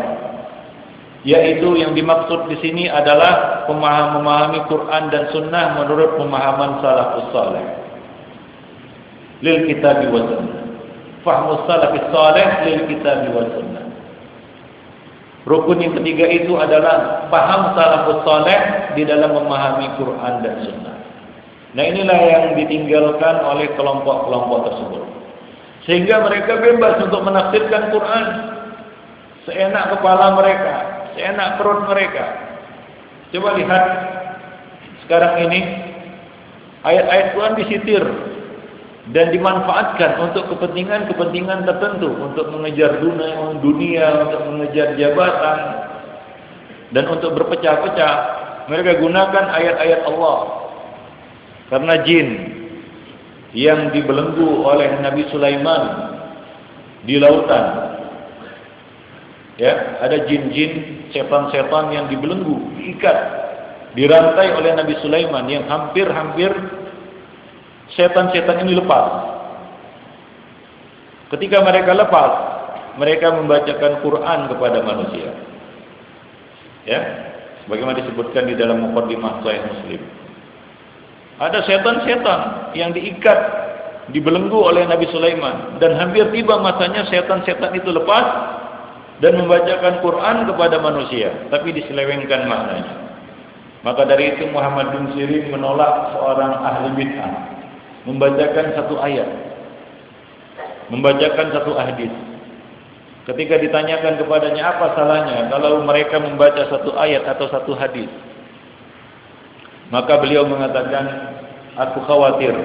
Yaitu yang dimaksud di sini adalah memahami Quran dan Sunnah menurut pemahaman salafus salih. Lil kitab wa sunnah. Fahmus salafis salih lil kitab wa sunnah Rukun yang ketiga itu adalah paham salafus saleh di dalam memahami Quran dan Sunnah. Nah inilah yang ditinggalkan oleh kelompok-kelompok tersebut. Sehingga mereka bebas untuk menafsirkan Quran seenak kepala mereka, seenak perut mereka. Coba lihat sekarang ini ayat-ayat Quran disitir dan dimanfaatkan untuk kepentingan-kepentingan tertentu untuk mengejar dunia, dunia untuk mengejar jabatan dan untuk berpecah-pecah. Mereka gunakan ayat-ayat Allah. Karena jin yang dibelenggu oleh Nabi Sulaiman di lautan. Ya, ada jin-jin, setan-setan yang dibelenggu, diikat, dirantai oleh Nabi Sulaiman yang hampir-hampir setan-setan ini lepas. Ketika mereka lepas, mereka membacakan Quran kepada manusia. Ya, sebagaimana disebutkan di dalam mukadimah Sahih Muslim. Ada setan-setan yang diikat, dibelenggu oleh Nabi Sulaiman dan hampir tiba masanya setan-setan itu lepas dan membacakan Quran kepada manusia, tapi diselewengkan maknanya. Maka dari itu Muhammad bin Sirin menolak seorang ahli bid'ah membacakan satu ayat, membacakan satu hadis. Ketika ditanyakan kepadanya apa salahnya kalau mereka membaca satu ayat atau satu hadis, maka beliau mengatakan, aku khawatir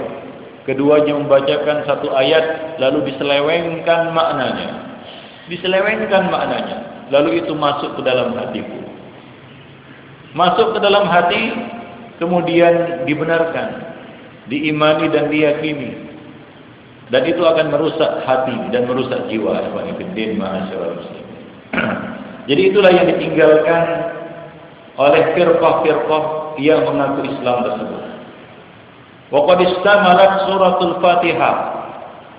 keduanya membacakan satu ayat lalu diselewengkan maknanya. Diselewengkan maknanya lalu itu masuk ke dalam hatiku. Masuk ke dalam hati kemudian dibenarkan diimani dan diyakini dan itu akan merusak hati dan merusak jiwa ibn ma'asyarul muslim jadi itulah yang ditinggalkan oleh firqah-firqah yang mengaku Islam tersebut wa qad istamalat suratul fatihah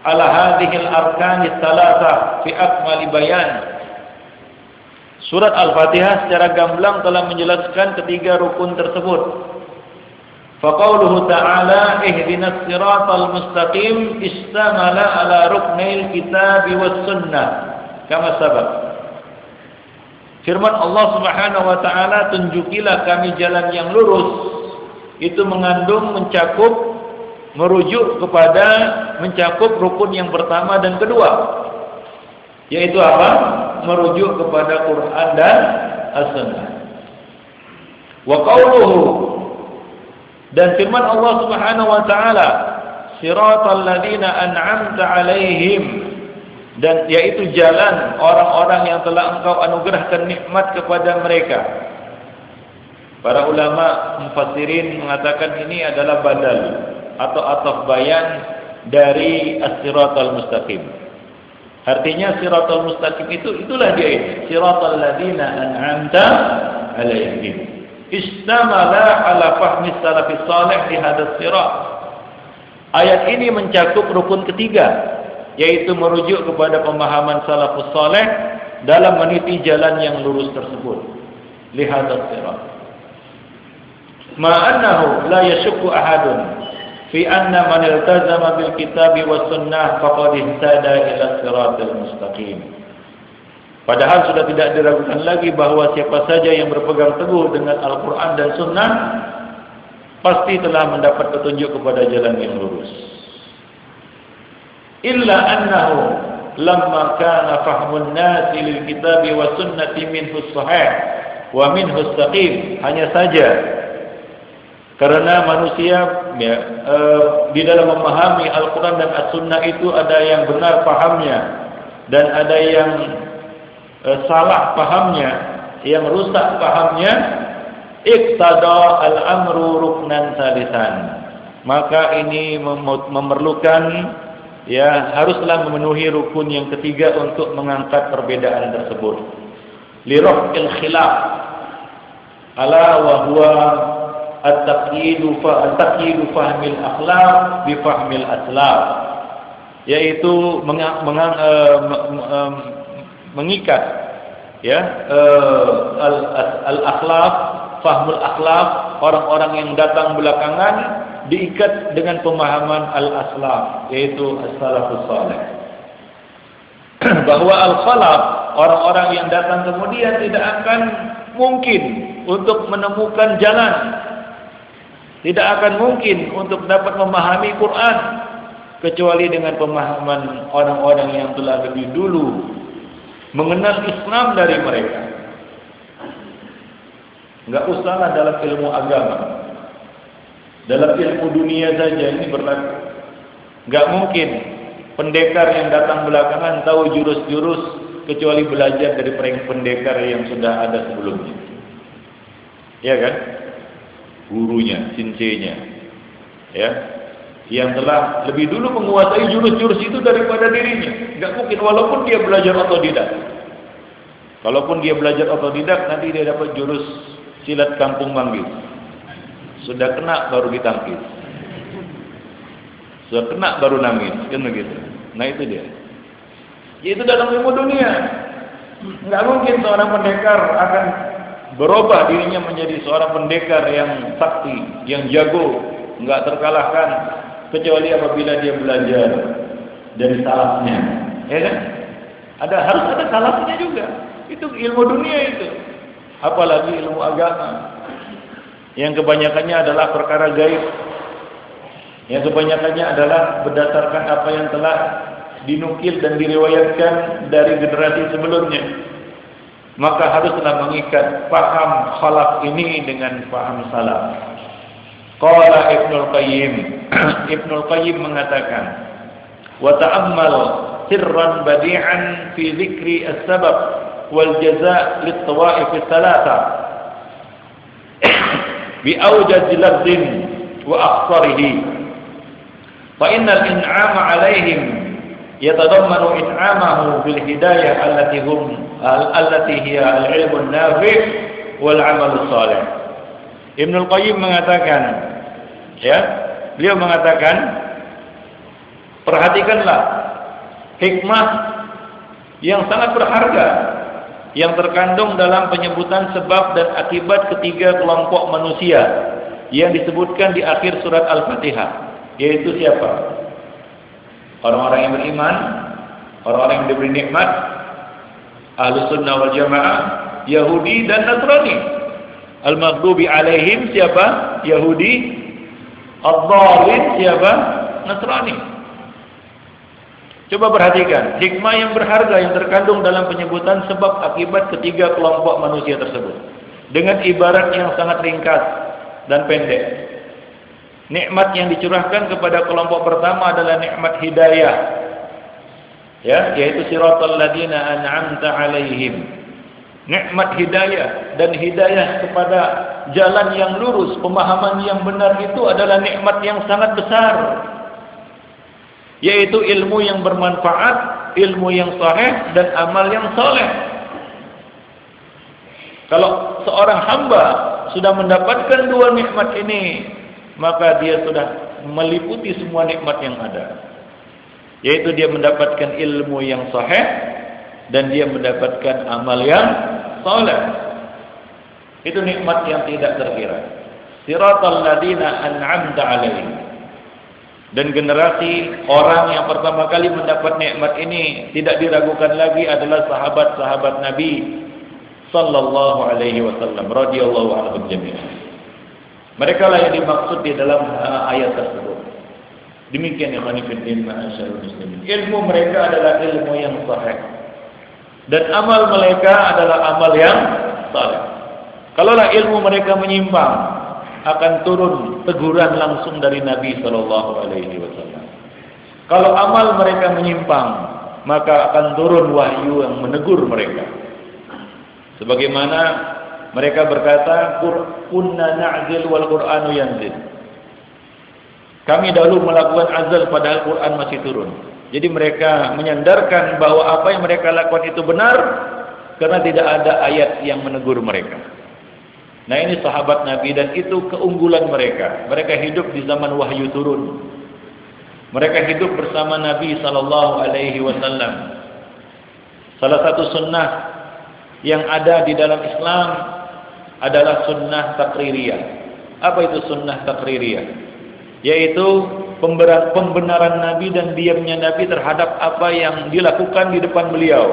ala hadhihi al-arkan ats-tsalatsa fi akmal bayan. Surat Al-Fatihah secara gamblang telah menjelaskan ketiga rukun tersebut. Ta'ala ihdinas siratal mustaqim istamala ala ruknil kitab was sunnah. Kama sabab. Firman Allah Subhanahu wa taala tunjukilah kami jalan yang lurus. Itu mengandung mencakup merujuk kepada mencakup rukun yang pertama dan kedua. Yaitu apa? Merujuk kepada Quran dan As-Sunnah. Wa qawluhu dan firman Allah Subhanahu wa taala siratal ladzina an'amta 'alaihim dan yaitu jalan orang-orang yang telah engkau anugerahkan nikmat kepada mereka para ulama mufassirin mengatakan ini adalah badal atau ataf bayan dari as-siratal mustaqim. Artinya siratal mustaqim itu itulah dia ini. Siratal ladzina an'amta 'alaihim. Istamala ala fahmi salafis salih di hadas sirat. Ayat ini mencakup rukun ketiga yaitu merujuk kepada pemahaman salafus salih dalam meniti jalan yang lurus tersebut. Lihat sirat. Ma'annahu la yashukku ahadun fi anna man iltazama bil kitabi was sunnah faqad ihtada ila siratal mustaqim padahal sudah tidak diragukan lagi bahawa siapa saja yang berpegang teguh dengan Al-Qur'an dan sunnah pasti telah mendapat petunjuk kepada jalan yang lurus. Illa annahu lamma kana fahmun nas lil kitabi was sunnati minhu sahih wa minhu saqim. Hanya saja Karena manusia ya, e, di dalam memahami Al-Quran dan As-Sunnah itu ada yang benar pahamnya dan ada yang e, salah pahamnya, yang rusak pahamnya. Iqtada al-amru ruknan salisan. Maka ini memerlukan ya haruslah memenuhi rukun yang ketiga untuk mengangkat perbedaan tersebut. Lirafil khilaf ala wa huwa at-taqyidu fa at-taqyidu fahmil akhlaq bi fahmil aslaf yaitu uh, mengikat ya. Uh, al akhlaq fahmul akhlaq orang-orang yang datang belakangan diikat dengan pemahaman al aslaf yaitu as-salafus salih. Bahwa al khalaf orang-orang yang datang kemudian tidak akan mungkin untuk menemukan jalan. Tidak akan mungkin untuk dapat memahami Quran kecuali dengan pemahaman orang-orang yang telah lebih dulu mengenal Islam dari mereka. Enggak usahlah dalam ilmu agama. Dalam ilmu dunia saja ini berlaku. Enggak mungkin pendekar yang datang belakangan tahu jurus-jurus kecuali belajar dari pendekar yang sudah ada sebelumnya. Ya kan? gurunya, cincenya, ya, yang telah lebih dulu menguasai jurus-jurus itu daripada dirinya. Tidak mungkin, walaupun dia belajar atau tidak. Kalaupun dia belajar otodidak, nanti dia dapat jurus silat kampung manggis. Sudah kena baru ditangkis. Sudah kena baru nangis, kan begitu. Nah itu dia. Itu dalam ilmu dunia. Enggak mungkin seorang pendekar akan berubah dirinya menjadi seorang pendekar yang sakti, yang jago, enggak terkalahkan kecuali apabila dia belajar dari salafnya. Ya kan? Ada harus ada salafnya juga. Itu ilmu dunia itu. Apalagi ilmu agama. Yang kebanyakannya adalah perkara gaib. Yang kebanyakannya adalah berdasarkan apa yang telah dinukil dan diriwayatkan dari generasi sebelumnya. Maka haruslah mengikat paham khalaf ini dengan paham salaf. Qala Ibnul Qayyim Ibnul Qayyim mengatakan wa ta'ammal sirran badi'an fi dhikri as-sabab wal jazaa' lit-tawa'if ats-tsalatsa bi awjad lafzin wa aqsarihi fa innal in'ama 'alaihim yatadammanu in'amahu bil hidayah allati hum allati hiya al-'ilmu an-nafi' wal 'amal as-salih Ibnul Qayyim mengatakan ya beliau mengatakan perhatikanlah hikmah yang sangat berharga yang terkandung dalam penyebutan sebab dan akibat ketiga kelompok manusia yang disebutkan di akhir surat Al-Fatihah yaitu siapa? Orang-orang yang beriman orang-orang yang diberi nikmat Ahlus Sunnah wal Jamaah Yahudi dan Nasrani Al-Maghdubi alaihim siapa? Yahudi. Al-Dhalin siapa? Nasrani. Coba perhatikan. Hikmah yang berharga yang terkandung dalam penyebutan sebab akibat ketiga kelompok manusia tersebut. Dengan ibarat yang sangat ringkas dan pendek. Nikmat yang dicurahkan kepada kelompok pertama adalah nikmat hidayah. Ya, yaitu siratal ladina an'amta alaihim nikmat hidayah dan hidayah kepada jalan yang lurus, pemahaman yang benar itu adalah nikmat yang sangat besar. Yaitu ilmu yang bermanfaat, ilmu yang sahih dan amal yang soleh. Kalau seorang hamba sudah mendapatkan dua nikmat ini, maka dia sudah meliputi semua nikmat yang ada. Yaitu dia mendapatkan ilmu yang sahih dan dia mendapatkan amal yang saleh. Itu nikmat yang tidak terkira. Siratal ladina an'amta 'alaihim. Dan generasi orang yang pertama kali mendapat nikmat ini tidak diragukan lagi adalah sahabat-sahabat Nabi sallallahu alaihi wasallam radhiyallahu anhum jami'an. Mereka lah yang dimaksud di dalam uh, ayat tersebut. Demikian yang manifestin ma'asyarul muslimin. Ilmu mereka adalah ilmu yang sahih dan amal mereka adalah amal yang saleh. Kalaulah ilmu mereka menyimpang, akan turun teguran langsung dari Nabi sallallahu alaihi wasallam. Kalau amal mereka menyimpang, maka akan turun wahyu yang menegur mereka. Sebagaimana mereka berkata, "Kunna na'zil wal Qur'anu yanzil." Kami dahulu melakukan azal padahal Quran masih turun. Jadi mereka menyandarkan bahwa apa yang mereka lakukan itu benar karena tidak ada ayat yang menegur mereka. Nah ini sahabat Nabi dan itu keunggulan mereka. Mereka hidup di zaman wahyu turun. Mereka hidup bersama Nabi sallallahu alaihi wasallam. Salah satu sunnah yang ada di dalam Islam adalah sunnah takririyah. Apa itu sunnah takririyah? Yaitu pembenaran Nabi dan diamnya Nabi terhadap apa yang dilakukan di depan beliau,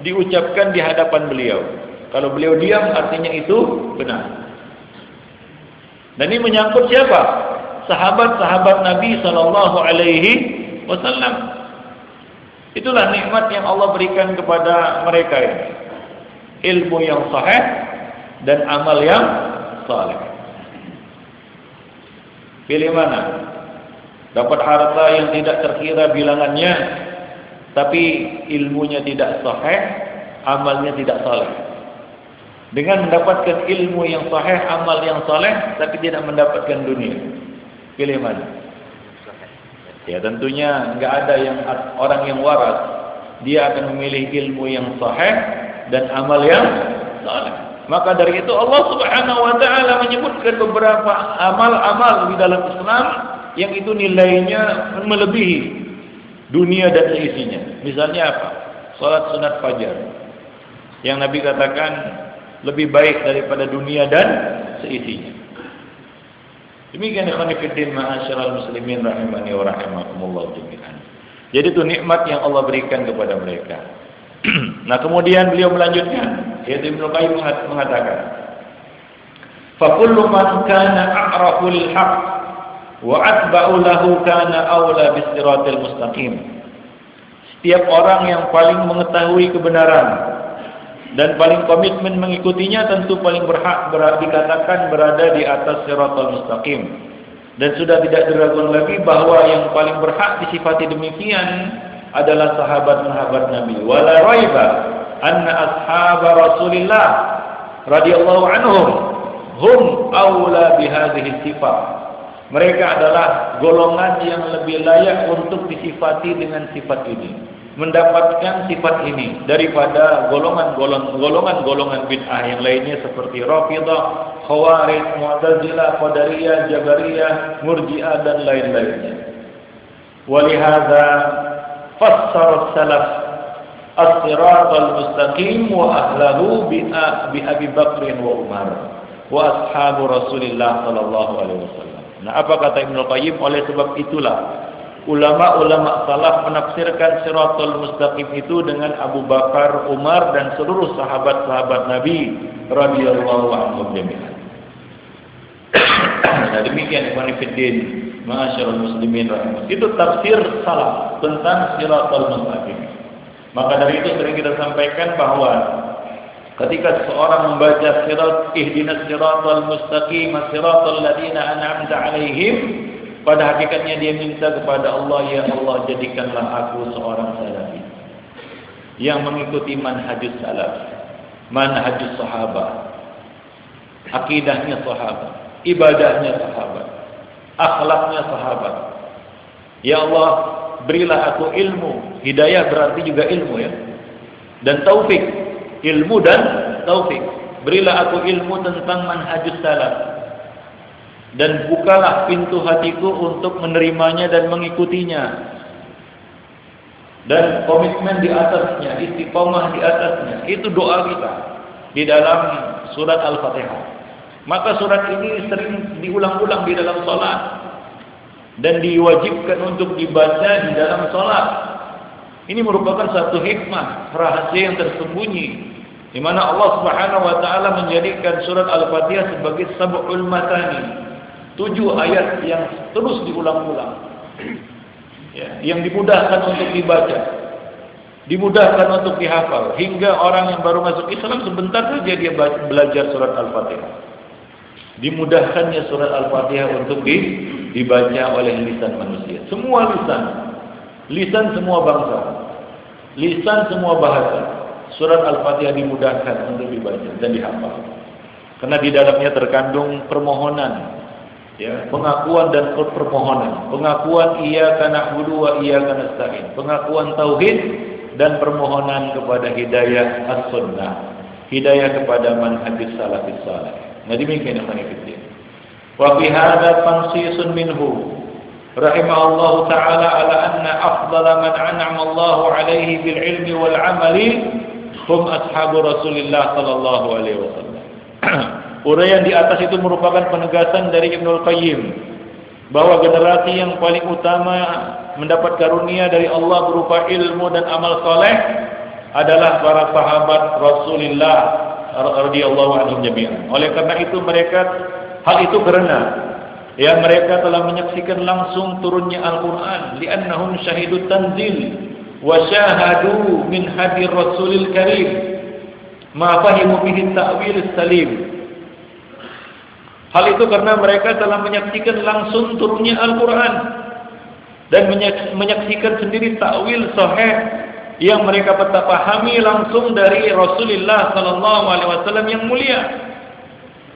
diucapkan di hadapan beliau. Kalau beliau diam artinya itu benar. Dan ini menyangkut siapa? Sahabat-sahabat Nabi sallallahu alaihi wasallam. Itulah nikmat yang Allah berikan kepada mereka ini. Ilmu yang sahih dan amal yang saleh. Pilih mana? Dapat harta yang tidak terkira bilangannya tapi ilmunya tidak sahih amalnya tidak saleh. Dengan mendapatkan ilmu yang sahih amal yang saleh tapi tidak mendapatkan dunia. Pilih mana? Ya tentunya enggak ada yang orang yang waras dia akan memilih ilmu yang sahih dan amal yang saleh. Maka dari itu Allah Subhanahu wa taala menyebutkan beberapa amal-amal di dalam Islam yang itu nilainya melebihi dunia dan seisinya. Misalnya apa? Salat sunat fajar. Yang Nabi katakan lebih baik daripada dunia dan seisinya. Demikian ikhwan fillah ma'asyiral muslimin rahimani wa rahimakumullah jami'an. Jadi itu nikmat yang Allah berikan kepada mereka. nah kemudian beliau melanjutkan, yaitu Ibnu Qayyim mengatakan, "Fa kullu man kana a'rafu lil haqq wa atba'u lahu kana awla bis siratil mustaqim." Setiap orang yang paling mengetahui kebenaran dan paling komitmen mengikutinya tentu paling berhak berarti dikatakan berada di atas siratal mustaqim dan sudah tidak diragukan lagi bahawa yang paling berhak disifati demikian adalah sahabat-sahabat Nabi. Wala raiba anna ashab Rasulillah radhiyallahu anhum hum aula bihadhihi sifat. Mereka adalah golongan yang lebih layak untuk disifati dengan sifat ini mendapatkan sifat ini daripada golongan-golongan bid'ah yang lainnya seperti Rafidah, Khawarij, Mu'tazilah, Qadariyah, Jabariyah, Murji'ah dan lain-lainnya. Walihada fassara salaf as-sirat al-mustaqim wa ahlahu bi Abi Bakr wa Umar wa ashabu Rasulillah sallallahu alaihi wasallam. Nah, apa kata Ibnu Qayyim oleh sebab itulah ulama-ulama salaf menafsirkan siratul mustaqim itu dengan Abu Bakar, Umar dan seluruh sahabat-sahabat Nabi radhiyallahu anhum jami'an. Nah, demikian Ibn Fiddin, Ma'asyarul Muslimin rahimah. Itu tafsir salaf tentang siratul mustaqim. Maka dari itu sering kita sampaikan bahawa ketika seorang membaca sirat ihdinas siratal mustaqim siratal ladina an'amta alaihim pada hakikatnya dia minta kepada Allah Ya Allah jadikanlah aku seorang salafi Yang mengikuti manhajus salaf Manhajus sahabat Akidahnya sahabat Ibadahnya sahabat Akhlaknya sahabat. Ya Allah berilah aku ilmu. Hidayah berarti juga ilmu ya. Dan taufik Ilmu dan taufik Berilah aku ilmu tentang manhajus salaf. Dan bukalah pintu hatiku untuk menerimanya dan mengikutinya. Dan komitmen di atasnya istiqomah di atasnya itu doa kita di dalam surat al-fatihah. Maka surat ini sering diulang-ulang di dalam solat dan diwajibkan untuk dibaca di dalam solat ini merupakan satu hikmah rahasia yang tersembunyi di mana Allah Subhanahu wa taala menjadikan surat al-fatihah sebagai sab'ul matani tujuh ayat yang terus diulang-ulang. Ya, yang dimudahkan untuk dibaca dimudahkan untuk dihafal hingga orang yang baru masuk Islam sebentar saja dia belajar surat Al-Fatihah. Dimudahkannya surat Al-Fatihah untuk dibaca oleh lisan manusia. Semua lisan lisan semua bangsa. Lisan semua bahasa. Surat Al-Fatihah dimudahkan untuk dibaca dan dihafal. Karena di dalamnya terkandung permohonan ya pengakuan dan permohonan. Pengakuan ia karena hulu wa ia karena nasta'in. Pengakuan tauhid dan permohonan kepada hidayah as-sunnah. Hidayah kepada manhaj salafis salih. Nah demikian yang kami fikir. Wa fi hadha tansisun minhu rahimahullahu taala ala anna afdala man an'ama Allah alaihi bil ilmi wal amali hum ashabu Rasulillah sallallahu alaihi wasallam Uraian di atas itu merupakan penegasan dari Ibnu Al-Qayyim bahwa generasi yang paling utama mendapat karunia dari Allah berupa ilmu dan amal soleh adalah para sahabat Rasulullah radhiyallahu anhum jami'an. Oleh karena itu mereka hal itu karena ya mereka telah menyaksikan langsung turunnya Al-Qur'an. Li'annahum syahidut tanzil wa syahadu min hadir Rasulil Karim. Ma fahimu bihi ta'wil salim. Hal itu karena mereka telah menyaksikan langsung turunnya Al-Quran dan menyaksikan sendiri takwil sahih yang mereka pahami langsung dari Rasulullah wasallam yang mulia.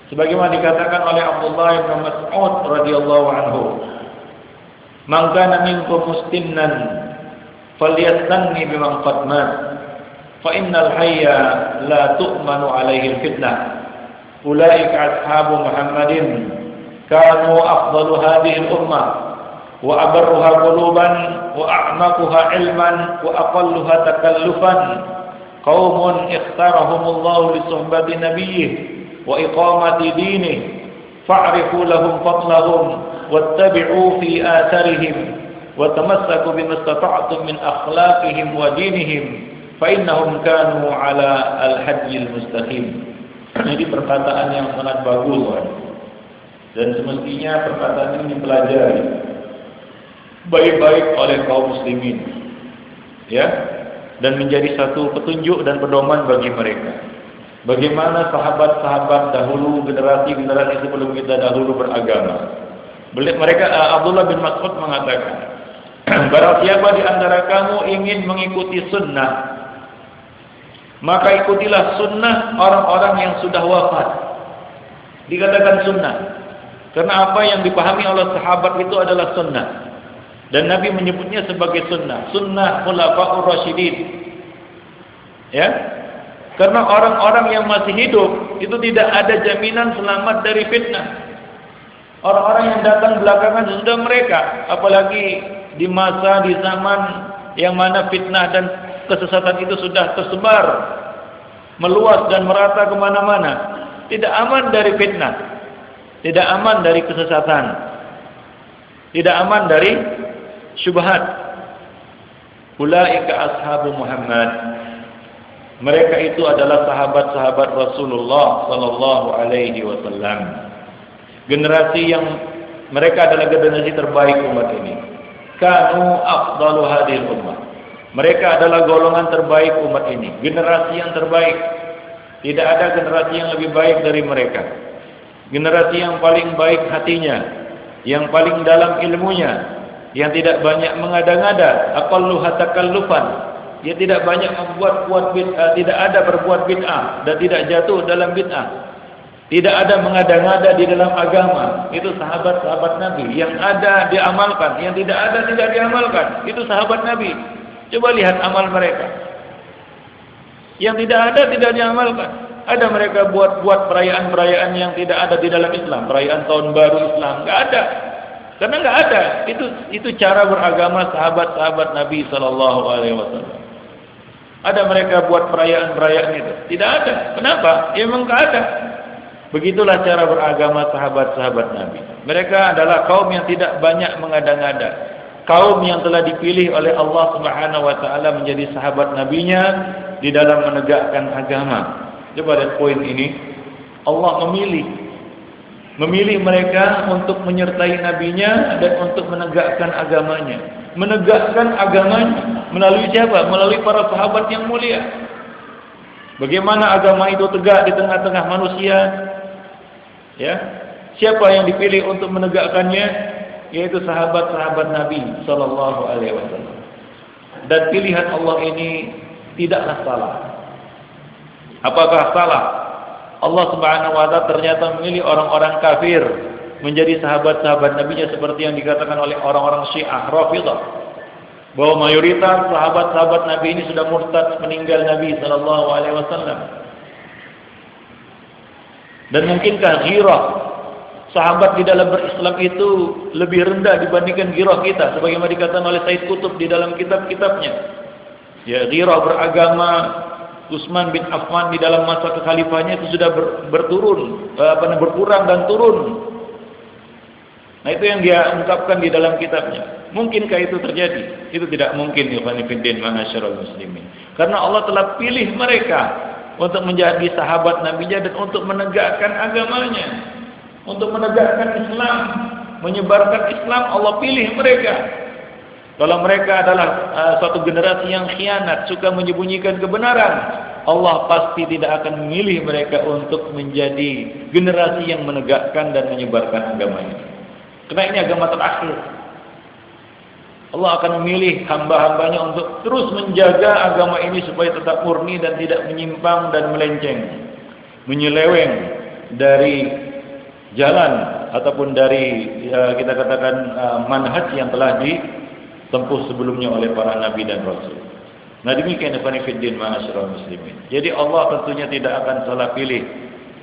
Sebagaimana dikatakan oleh Abdullah bin Mas'ud radhiyallahu anhu, "Man kana minkum mustinnan falyastanni biman qad mat, fa innal hayya la tu'manu alaihi fitnah ulaika ashabu muhammadin kanu afdalu hadhihi al-ummah wa abarruha quluban wa a'maquha ilman wa aqalluha takallufan. Qaumun ikhtarahumullahu li suhbati nabiyyih wa iqamati dinihi fa'rifu lahum fadlahum wattabi'u fi atharihim وتمسكوا بما استطعتم من أخلاقهم ودينهم فإنهم كانوا على الحج المستقيم Jadi perkataan yang sangat bagus kan? Dan semestinya perkataan ini dipelajari Baik-baik oleh kaum muslimin Ya Dan menjadi satu petunjuk dan pedoman bagi mereka Bagaimana sahabat-sahabat dahulu Generasi-generasi sebelum kita dahulu beragama? Mereka Abdullah bin Mas'ud mengatakan Barang siapa di antara kamu ingin mengikuti sunnah Maka ikutilah sunnah orang-orang yang sudah wafat. Dikatakan sunnah Karena apa yang dipahami oleh sahabat itu adalah sunnah. Dan Nabi menyebutnya sebagai sunnah. Sunnah khulafa'ur rasyidin. Ya Karena orang-orang yang masih hidup Itu tidak ada jaminan selamat dari fitnah. Orang-orang yang datang belakangan sudah mereka Apalagi di masa di zaman yang mana fitnah dan kesesatan itu sudah tersebar meluas dan merata kemana-mana tidak aman dari fitnah tidak aman dari kesesatan tidak aman dari syubhat. Ulaika ashabu Muhammad mereka itu adalah sahabat-sahabat Rasulullah sallallahu alaihi wasallam generasi yang mereka adalah generasi terbaik umat ini kanu afdalu hadil ummah. Mereka adalah golongan terbaik umat ini, generasi yang terbaik. Tidak ada generasi yang lebih baik dari mereka. Generasi yang paling baik hatinya, yang paling dalam ilmunya, yang tidak banyak mengada-ngada, aqallu hatakallufan. Dia tidak banyak membuat buat bid'ah, tidak ada berbuat bid'ah dan tidak jatuh dalam bid'ah. Tidak ada mengada-ngada di dalam agama. Itu sahabat-sahabat Nabi. Yang ada diamalkan. Yang tidak ada tidak diamalkan. Itu sahabat Nabi. Coba lihat amal mereka. Yang tidak ada tidak diamalkan. Ada mereka buat-buat perayaan-perayaan yang tidak ada di dalam Islam. Perayaan tahun baru Islam. Tidak ada. Karena tidak ada. Itu itu cara beragama sahabat-sahabat Nabi SAW. Ada mereka buat perayaan-perayaan itu. Tidak ada. Kenapa? Ya memang tidak ada. Begitulah cara beragama sahabat-sahabat Nabi. Mereka adalah kaum yang tidak banyak mengada-ngada. Kaum yang telah dipilih oleh Allah Subhanahu wa taala menjadi sahabat nabinya di dalam menegakkan agama. Coba lihat poin ini. Allah memilih memilih mereka untuk menyertai nabinya dan untuk menegakkan agamanya. Menegakkan agamanya melalui siapa? Melalui para sahabat yang mulia. Bagaimana agama itu tegak di tengah-tengah manusia? Ya, siapa yang dipilih untuk menegakkannya? Yaitu sahabat-sahabat Nabi Sallallahu Alaihi Wasallam. Dan pilihan Allah ini tidaklah salah. Apakah salah? Allah Subhanahu Wa Taala ternyata memilih orang-orang kafir menjadi sahabat-sahabat Nabi-Nya seperti yang dikatakan oleh orang-orang Syiah Rafidah bahwa mayoritas sahabat-sahabat Nabi ini sudah murtad meninggal Nabi Sallallahu Alaihi Wasallam. Dan mungkinkah girah sahabat di dalam berislam itu lebih rendah dibandingkan girah kita sebagaimana dikatakan oleh Said Qutb di dalam kitab-kitabnya. Ya, girah beragama Utsman bin Affan di dalam masa kekhalifahannya itu sudah ber, berturun, eh, apa namanya berkurang dan turun. Nah, itu yang dia ungkapkan di dalam kitabnya. Mungkinkah itu terjadi? Itu tidak mungkin ya Fanifidin Mahasyarul Muslimin. Karena Allah telah pilih mereka untuk menjadi sahabat Nabi dan untuk menegakkan agamanya, untuk menegakkan Islam, menyebarkan Islam. Allah pilih mereka. Kalau mereka adalah uh, suatu generasi yang khianat, suka menyembunyikan kebenaran, Allah pasti tidak akan memilih mereka untuk menjadi generasi yang menegakkan dan menyebarkan agamanya. Karena ini agama terakhir. Allah akan memilih hamba-hambanya untuk terus menjaga agama ini supaya tetap murni dan tidak menyimpang dan melenceng. Menyeleweng dari jalan ataupun dari ya, kita katakan uh, manhaj yang telah ditempuh sebelumnya oleh para nabi dan rasul. Nah demikian Ibn Fiddin Ma'asyurah Muslimin. Jadi Allah tentunya tidak akan salah pilih.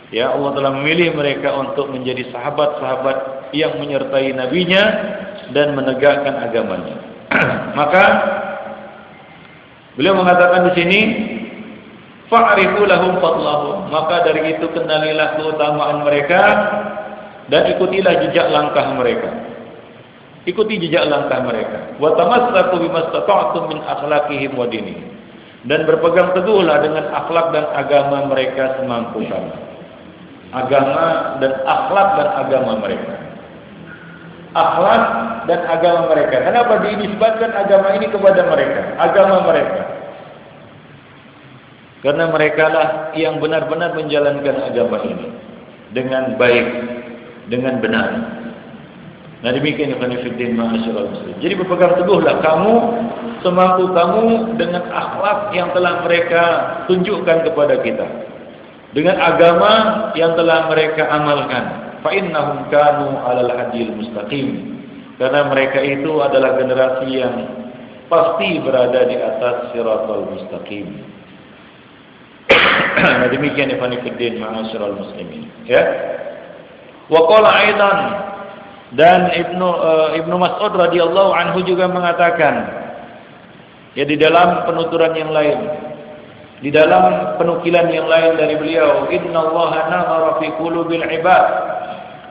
Ya Allah telah memilih mereka untuk menjadi sahabat-sahabat yang menyertai nabinya dan menegakkan agamanya. Maka beliau mengatakan di sini fa'rifu lahum fadlahum maka dari itu kenalilah keutamaan mereka dan ikutilah jejak langkah mereka ikuti jejak langkah mereka. Wa tamassaku bimastata'tum min akhlaqihim wa dinihim. Dan berpegang teguhlah dengan akhlak dan agama mereka semampu kamu agama dan akhlak dan agama mereka. Akhlak dan agama mereka. Kenapa dinisbatkan agama ini kepada mereka? Agama mereka. Karena mereka lah yang benar-benar menjalankan agama ini. Dengan baik, dengan benar. Nah demikian yang kami fitin masyarakat muslim. Jadi berpegang teguhlah kamu semampu kamu dengan akhlak yang telah mereka tunjukkan kepada kita. Dengan agama yang telah mereka amalkan. Fa innahum kanu 'alal hadil mustaqim. Karena mereka itu adalah generasi yang pasti berada di atas siratal mustaqim. nah demikian Ibn Fiddin ma'asyiral muslimin ya wa qala aidan dan Ibnu uh, Ibnu Mas'ud radhiyallahu anhu juga mengatakan ya di dalam penuturan yang lain di dalam penukilan yang lain dari beliau innallaha nazara fi qulubil ibad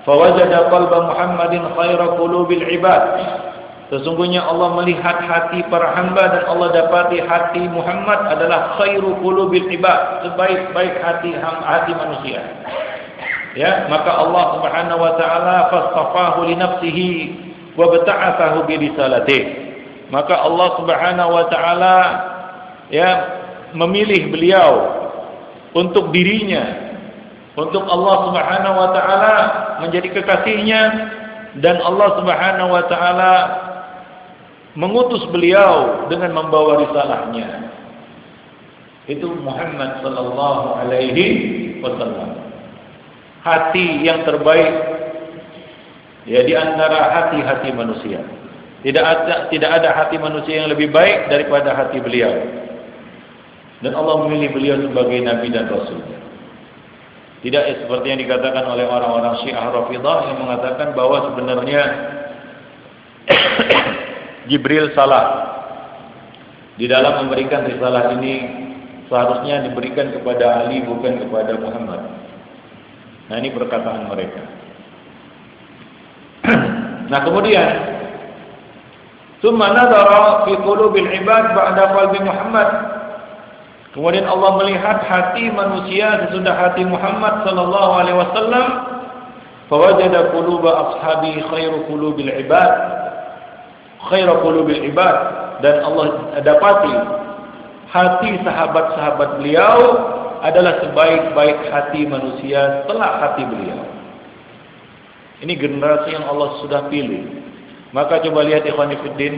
fawajada qalba muhammadin khaira qulubil ibad Sesungguhnya Allah melihat hati para hamba dan Allah dapati hati Muhammad adalah khairu qulubil ibad, sebaik-baik hati hati manusia. Ya, maka Allah Subhanahu wa taala fastafahu li nafsihi wa bata'athahu bi risalatihi. Maka Allah Subhanahu wa taala ya memilih beliau untuk dirinya untuk Allah Subhanahu wa taala menjadi kekasihnya dan Allah Subhanahu wa taala mengutus beliau dengan membawa risalahnya itu Muhammad sallallahu alaihi wasallam hati yang terbaik. Ya di antara hati-hati manusia. Tidak ada tidak ada hati manusia yang lebih baik daripada hati beliau. Dan Allah memilih beliau sebagai nabi dan rasul. Tidak seperti yang dikatakan oleh orang-orang Syiah Rafidah yang mengatakan bahwa sebenarnya Jibril salah. Di dalam memberikan risalah ini seharusnya diberikan kepada Ali bukan kepada Muhammad. Nah ini perkataan mereka. nah kemudian Summa nadara fi qulubil ibad ba'da qalbi Muhammad. Kemudian Allah melihat hati manusia sesudah hati Muhammad sallallahu alaihi wasallam, fawajada quluba ashabi khairu qulubil ibad khairu qulubil ibad dan Allah dapati hati sahabat-sahabat beliau adalah sebaik-baik hati manusia setelah hati beliau. Ini generasi yang Allah sudah pilih. Maka coba lihat ikhwan fillah,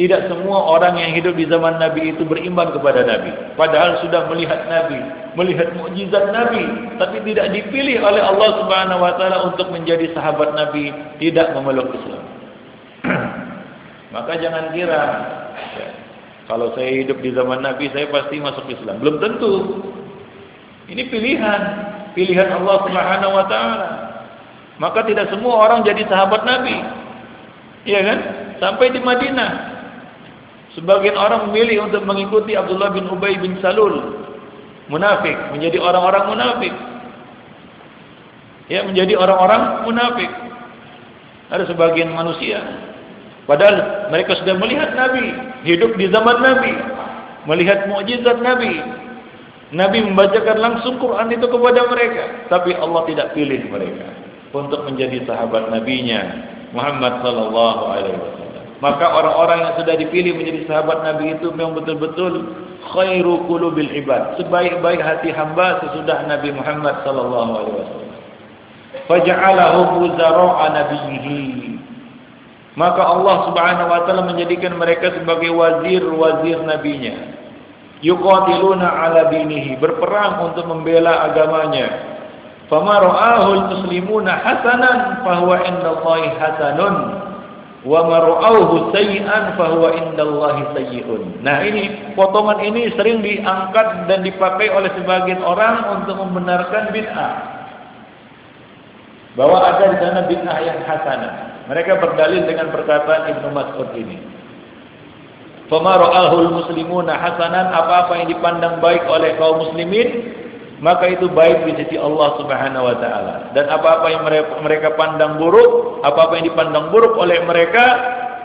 tidak semua orang yang hidup di zaman Nabi itu beriman kepada Nabi. Padahal sudah melihat Nabi, melihat mukjizat Nabi, tapi tidak dipilih oleh Allah Subhanahu taala untuk menjadi sahabat Nabi, tidak memeluk Islam. Maka jangan kira ya, kalau saya hidup di zaman Nabi saya pasti masuk Islam. Belum tentu. Ini pilihan, pilihan Allah Subhanahu wa taala. Maka tidak semua orang jadi sahabat Nabi. Iya kan? Sampai di Madinah. Sebagian orang memilih untuk mengikuti Abdullah bin Ubay bin Salul. Munafik, menjadi orang-orang munafik. Ya, menjadi orang-orang munafik. Ada sebagian manusia Padahal mereka sudah melihat Nabi, hidup di zaman Nabi, melihat mukjizat Nabi. Nabi membacakan langsung Quran itu kepada mereka, tapi Allah tidak pilih mereka untuk menjadi sahabat nabinya Muhammad sallallahu alaihi wasallam. Maka orang-orang yang sudah dipilih menjadi sahabat Nabi itu memang betul-betul khairu qulubil ibad, sebaik-baik hati hamba sesudah Nabi Muhammad sallallahu alaihi wasallam. Faj'alahu wuzara'a nabiyhi maka Allah Subhanahu wa taala menjadikan mereka sebagai wazir-wazir nabinya yuqatiluna ala dinihi berperang untuk membela agamanya fama ra'ahul muslimuna hasanan fahuwa indallahi hasanun wa mar'auhu sayyi'an fa huwa indallahi sayyi'un. Nah, ini potongan ini sering diangkat dan dipakai oleh sebagian orang untuk membenarkan bid'ah. Bahwa ada di sana bid'ah yang hasanah. Mereka berdalil dengan perkataan Ibnu Mas'ud ini. Fama ra'ahul muslimuna hasanan apa-apa yang dipandang baik oleh kaum muslimin maka itu baik di sisi Allah Subhanahu wa taala. Dan apa-apa yang mereka pandang buruk, apa-apa yang dipandang buruk oleh mereka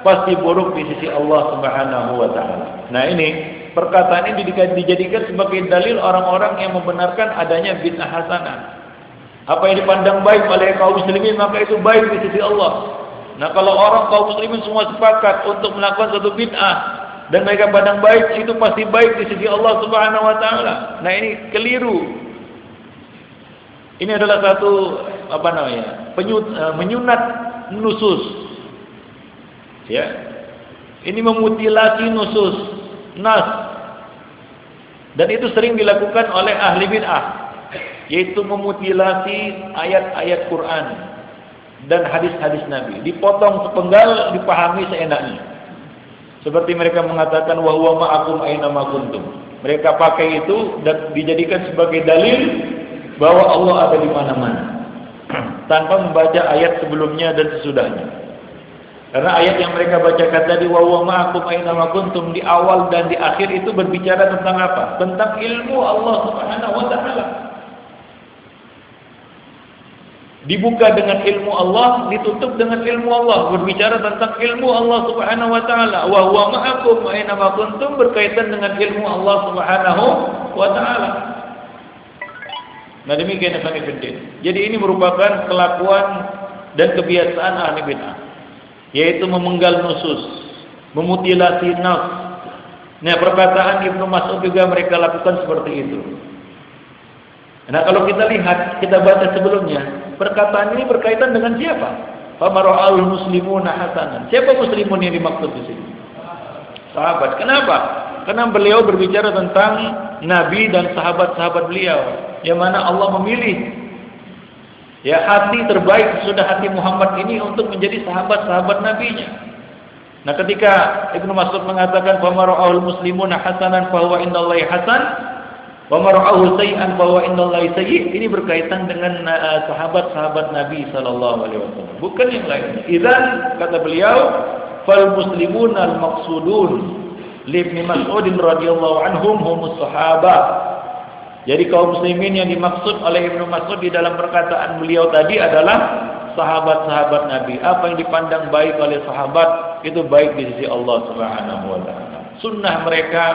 pasti buruk di sisi Allah Subhanahu wa taala. Nah, ini perkataan ini dijadikan sebagai dalil orang-orang yang membenarkan adanya bid'ah hasanah. Apa yang dipandang baik oleh kaum muslimin maka itu baik di sisi Allah. Nah, kalau orang kaum muslimin semua sepakat untuk melakukan satu bid'ah dan mereka pandang baik itu pasti baik di sisi Allah Subhanahu wa taala. Nah, ini keliru. Ini adalah satu apa namanya? Penyut, uh, menyunat nusus. Ya. Ini memutilasi nusus nas. Dan itu sering dilakukan oleh ahli bid'ah, yaitu memutilasi ayat-ayat Quran dan hadis-hadis Nabi. Dipotong sepenggal, dipahami seenaknya. Seperti mereka mengatakan wa huwa ma'akum aina ma kuntum. Mereka pakai itu dan dijadikan sebagai dalil bahwa Allah ada di mana-mana tanpa membaca ayat sebelumnya dan sesudahnya. Karena ayat yang mereka bacakan tadi wa huwa ma'akum aina ma kuntum di awal dan di akhir itu berbicara tentang apa? Tentang ilmu Allah Subhanahu wa taala. Dibuka dengan ilmu Allah, ditutup dengan ilmu Allah, berbicara tentang ilmu Allah Subhanahu wa taala. Wa huwa ma'akum aina ma kuntum berkaitan dengan ilmu Allah Subhanahu wa taala. Nah demikian Ibn Fiddin. Jadi ini merupakan kelakuan dan kebiasaan ahli bid'ah. Yaitu memenggal nusus. Memutilasi nas. Nah perkataan Ibn Mas'ud juga mereka lakukan seperti itu. Nah kalau kita lihat, kita baca sebelumnya. Perkataan ini berkaitan dengan siapa? Famara'al muslimuna hasanan. Siapa muslimun yang dimaksud di sini? Sahabat. Kenapa? Karena beliau berbicara tentang Nabi dan sahabat-sahabat beliau yang mana Allah memilih ya hati terbaik sudah hati Muhammad ini untuk menjadi sahabat-sahabat nabinya. Nah, ketika Ibnu Mas'ud mengatakan fa mara'ul muslimuna hasanan fa huwa indallahi hasan wa mara'u sayyi'an fa huwa indallahi sayyi' ini berkaitan dengan uh, sahabat-sahabat Nabi sallallahu alaihi wasallam bukan yang lain. Idzan kata beliau fal muslimuna al maqsudun li Ibnu Mas'ud radhiyallahu anhum humus sahabah jadi kaum muslimin yang dimaksud oleh Ibnu Mas'ud di dalam perkataan beliau tadi adalah sahabat-sahabat Nabi. Apa yang dipandang baik oleh sahabat itu baik di sisi Allah Subhanahu wa taala. Sunnah mereka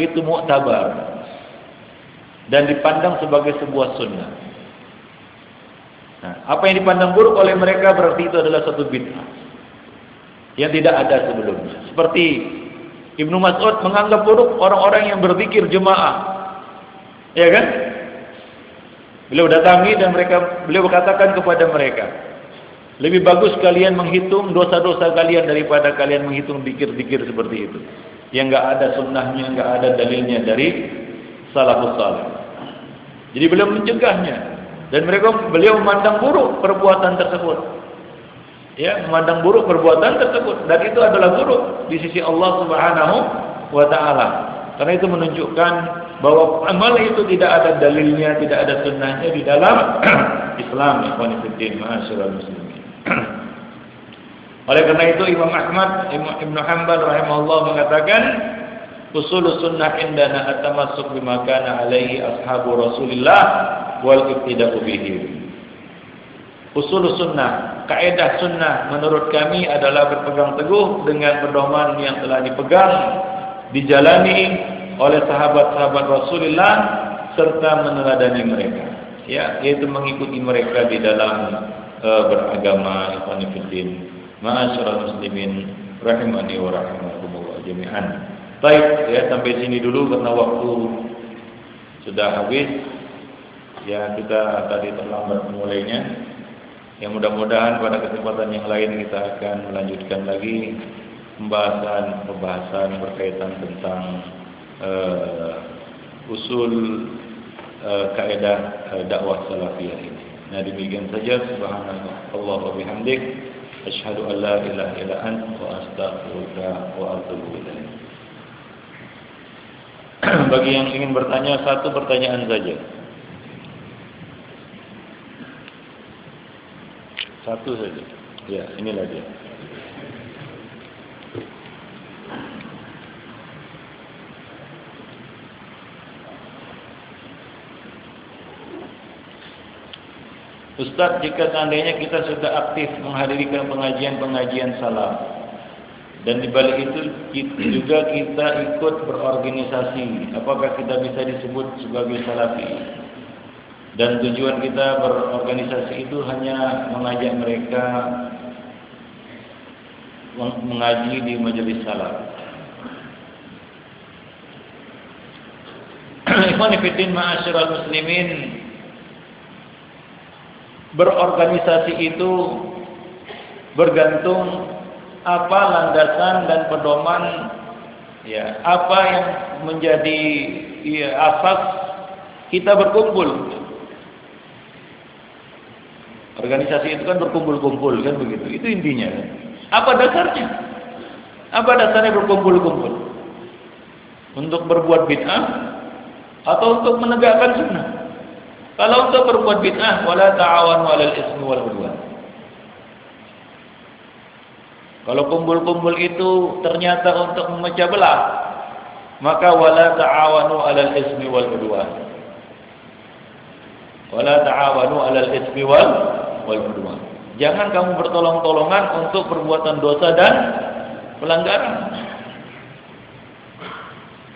itu muktabar dan dipandang sebagai sebuah sunnah. Nah, apa yang dipandang buruk oleh mereka berarti itu adalah satu bid'ah yang tidak ada sebelumnya. Seperti Ibnu Mas'ud menganggap buruk orang-orang yang berzikir jemaah Ya kan? Beliau datangi dan mereka beliau berkatakan kepada mereka, lebih bagus kalian menghitung dosa-dosa kalian daripada kalian menghitung dikir-dikir seperti itu. Yang enggak ada sunnahnya, enggak ada dalilnya dari salafus saleh. Jadi beliau mencegahnya dan mereka beliau memandang buruk perbuatan tersebut. Ya, memandang buruk perbuatan tersebut dan itu adalah buruk di sisi Allah Subhanahu wa taala. Karena itu menunjukkan bahwa amal itu tidak ada dalilnya, tidak ada sunnahnya di dalam Islam. Ikhwan Fiddin, Masyarakat Muslimin. Oleh karena itu Imam Ahmad, Ibn Hanbal rahimahullah mengatakan, Usul sunnah indana at-tamassuk bima kana alaihi ashabu Rasulillah wal ibtida'u bihi. Usul sunnah, kaidah sunnah menurut kami adalah berpegang teguh dengan pedoman yang telah dipegang, dijalani oleh sahabat-sahabat Rasulullah serta meneladani mereka ya yaitu mengikuti mereka di dalam uh, beragama ikhwan fillah ma'asyiral muslimin rahimani wa rahimakumullah jami'an baik ya sampai sini dulu karena waktu sudah habis ya kita tadi terlambat mulainya yang mudah-mudahan pada kesempatan yang lain kita akan melanjutkan lagi pembahasan pembahasan berkaitan tentang uh, usul uh, kaidah uh, dakwah salafiyah ini. Nah demikian saja subhanallah Allah wa bihamdik Asyhadu an la ilaha illa anta wa astaghfiruka wa atubu ilaik. Bagi yang ingin bertanya satu pertanyaan saja. Satu saja. Ya, inilah dia. Ustaz, jika seandainya kita sudah aktif menghadiri pengajian-pengajian salam dan di balik itu juga kita ikut berorganisasi, apakah kita bisa disebut sebagai salafi? Dan tujuan kita berorganisasi itu hanya mengajak mereka mengaji di majelis salam. Ikhwan fillah ma'asyiral muslimin berorganisasi itu bergantung apa landasan dan pedoman ya apa yang menjadi ya, asas kita berkumpul. Organisasi itu kan berkumpul-kumpul kan begitu? Itu intinya. Apa dasarnya? Apa dasarnya berkumpul-kumpul? Untuk berbuat bid'ah atau untuk menegakkan sunnah? Kalau untuk berbuat bid'ah, wala ta'awanu 'alal ismi wal. Kalau kumpul-kumpul itu ternyata untuk memecah belah, maka wala ta'awanu 'alal ismi wal 'udwan. Wala ta'awanu 'alal ismi wal wal 'udwan. Jangan kamu bertolong-tolongan untuk perbuatan dosa dan pelanggaran.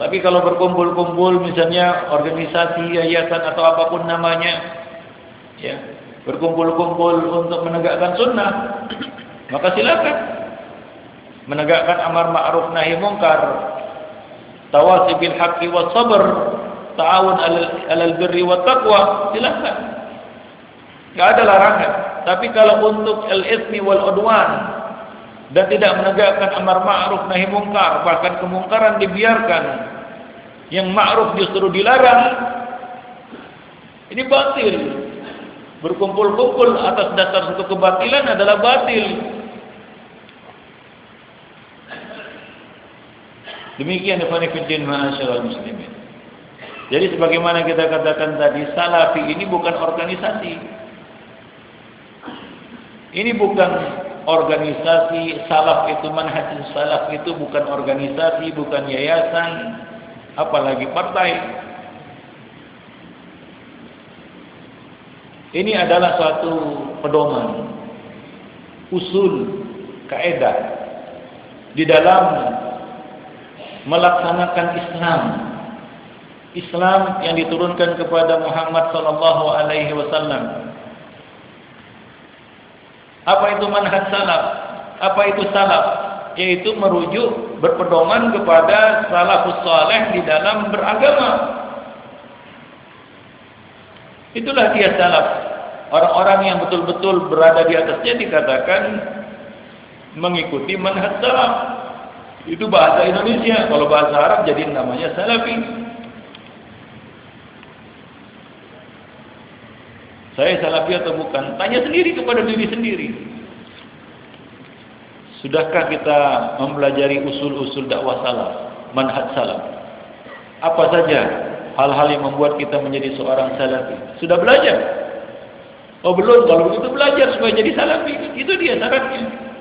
Tapi kalau berkumpul-kumpul misalnya organisasi, yayasan atau apapun namanya ya, berkumpul-kumpul untuk menegakkan sunnah, maka silakan menegakkan amar ma'ruf nahi mungkar, tawasi bil haqqi was sabr, ta'awun 'alal birri wat taqwa, silakan. Enggak ada larangan. Tapi kalau untuk al-ithmi wal udwan dan tidak menegakkan amar ma'ruf nahi mungkar, bahkan kemungkaran dibiarkan, yang ma'ruf justru dilarang ini batil berkumpul-kumpul atas dasar satu kebatilan adalah batil demikian Ibn Fiddin Ma'asyarul Muslimin jadi sebagaimana kita katakan tadi Salafi ini bukan organisasi ini bukan organisasi Salaf itu manhaj Salaf itu bukan organisasi bukan yayasan apalagi partai. Ini adalah suatu pedoman usul kaidah di dalam melaksanakan Islam. Islam yang diturunkan kepada Muhammad sallallahu alaihi wasallam. Apa itu manhaj salaf? Apa itu salaf? Yaitu merujuk berpedoman kepada salafus saleh di dalam beragama. Itulah dia salaf. Orang-orang yang betul-betul berada di atasnya dikatakan mengikuti manhaj salaf. Itu bahasa Indonesia. Kalau bahasa Arab jadi namanya salafi. Saya salafi atau bukan? Tanya sendiri kepada diri sendiri. Sudahkah kita mempelajari usul-usul dakwah salaf, manhaj salaf? Apa saja hal-hal yang membuat kita menjadi seorang salafi? Sudah belajar? Oh belum, kalau begitu belajar supaya jadi salafi. Itu dia syaratnya.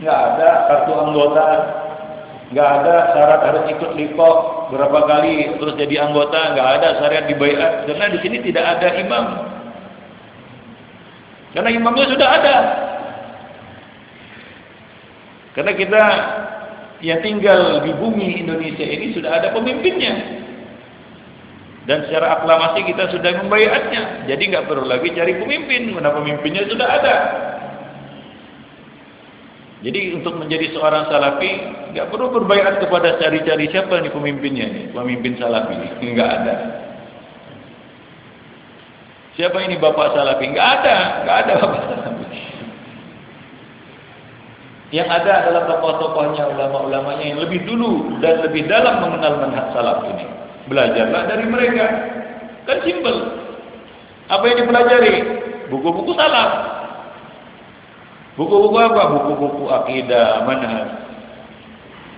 Enggak ada kartu anggota, enggak ada syarat harus ikut lipo berapa kali terus jadi anggota, enggak ada syarat dibaiat karena di sini tidak ada imam. Karena imamnya sudah ada. Karena kita yang tinggal di bumi Indonesia ini sudah ada pemimpinnya. Dan secara aklamasi kita sudah membayarnya. Jadi enggak perlu lagi cari pemimpin. Karena pemimpinnya sudah ada. Jadi untuk menjadi seorang salafi, enggak perlu berbayat kepada cari-cari siapa nih pemimpinnya nih, pemimpin salafi. Enggak ada. Siapa ini bapak salafi? Enggak ada, enggak ada bapak salafi. Yang ada adalah tokoh-tokohnya, ulama-ulamanya yang lebih dulu dan lebih dalam mengenal manhaj salaf ini. Belajarlah dari mereka. Kan simpel. Apa yang dipelajari? Buku-buku salaf. Buku-buku apa? Buku-buku akidah, manhaj.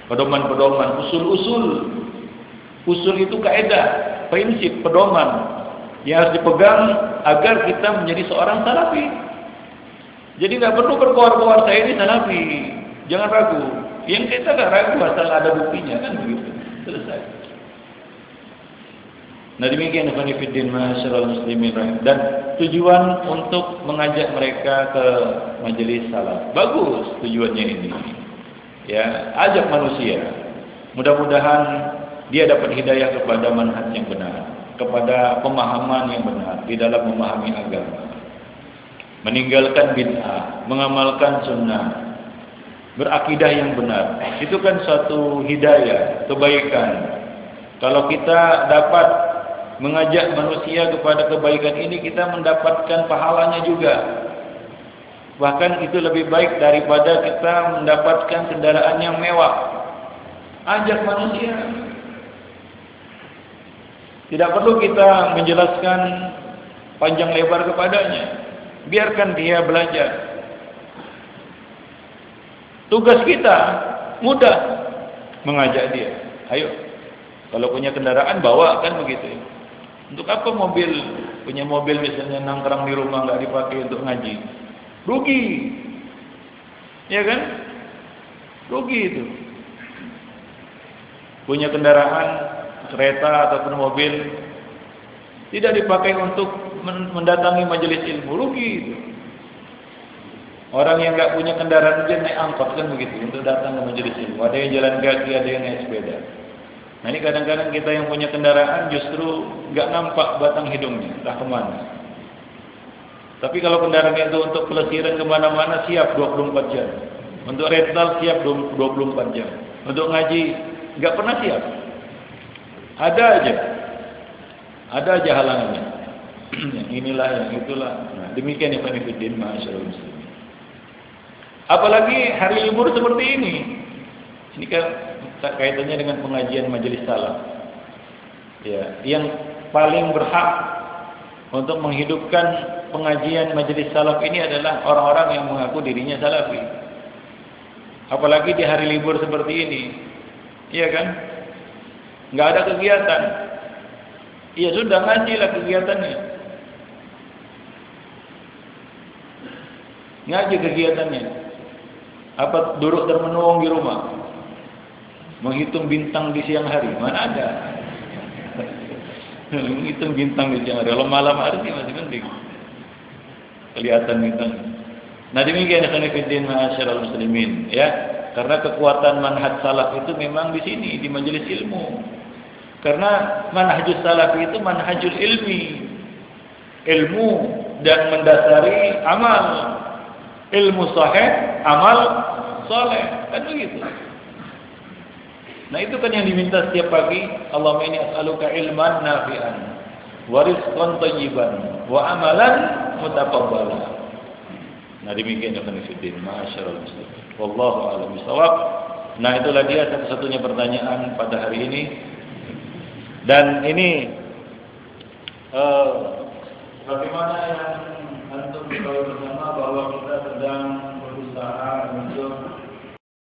Pedoman-pedoman, usul-usul. Usul itu kaidah, prinsip, pedoman yang harus dipegang agar kita menjadi seorang salafi. Jadi tidak perlu berkuar-kuar saya ini salafi. Jangan ragu. Yang kita tidak ragu asal ada buktinya kan begitu. Selesai. Nah demikian Ikhwanifiddin Masyarakat Muslimin Dan tujuan untuk mengajak mereka ke majelis salat. Bagus tujuannya ini. Ya, Ajak manusia. Mudah-mudahan dia dapat hidayah kepada manhaj yang benar Kepada pemahaman yang benar Di dalam memahami agama. Meninggalkan bid'ah Mengamalkan sunnah Berakidah yang benar. Itu kan suatu hidayah Kebaikan. Kalau kita dapat mengajak manusia kepada kebaikan ini kita mendapatkan pahalanya juga. Bahkan itu lebih baik daripada kita mendapatkan kendaraan yang mewah. Ajak manusia. Tidak perlu kita menjelaskan panjang lebar kepadanya. Biarkan dia belajar. Tugas kita mudah mengajak dia. Ayo. Kalau punya kendaraan bawa kan begitu. Untuk apa mobil punya mobil misalnya nangkrang di rumah nggak dipakai untuk ngaji? Rugi. Ya kan? Rugi itu. Punya kendaraan kereta ataupun mobil tidak dipakai untuk mendatangi majelis ilmu rugi itu. Orang yang nggak punya kendaraan aja naik angkot kan begitu untuk datang ke majelis ilmu. Ada yang jalan kaki, ada yang naik sepeda. Nah ini kadang-kadang kita yang punya kendaraan justru nggak nampak batang hidungnya, entah kemana. Tapi kalau kendaraan itu untuk pelesiran kemana-mana siap 24 jam. Untuk rental siap 24 jam. Untuk ngaji nggak pernah siap. Ada aja, ada aja halangannya. inilah, yang itulah. Nah, demikian yang penifidin masyarakat muslim. Apalagi hari libur seperti ini. Ini kan kaitannya dengan pengajian majelis salaf. Ya, yang paling berhak untuk menghidupkan pengajian majelis salaf ini adalah orang-orang yang mengaku dirinya salafi. Apalagi di hari libur seperti ini. Iya kan? Enggak ada kegiatan. Iya sudah ngajilah kegiatannya. Ngaji kegiatannya. Apa duduk termenung di rumah? Menghitung bintang di siang hari, mana ada? Menghitung bintang di siang hari. Kalau malam hari sih masih penting. Kelihatan bintang. Nah demikian khonifuddin ma'asyiral muslimin, ya. Karena kekuatan manhaj salaf itu memang di sini di majelis ilmu. Karena manhajus salaf itu manhajul ilmi. Ilmu dan mendasari amal. Ilmu sahih, amal soleh. Kan begitu. Nah itu kan yang diminta setiap pagi. Allahumma inni as'aluka ilman nafi'an. Wa rizqan tayyiban. Wa amalan mutaqabbala. Nah demikian yang kanifidin. Masyarul muslim. Wallahu alam bisawab. Nah itulah dia satu-satunya pertanyaan pada hari ini. Dan ini. Uh, bagaimana yang antum tahu bersama bahwa kita sedang berusaha untuk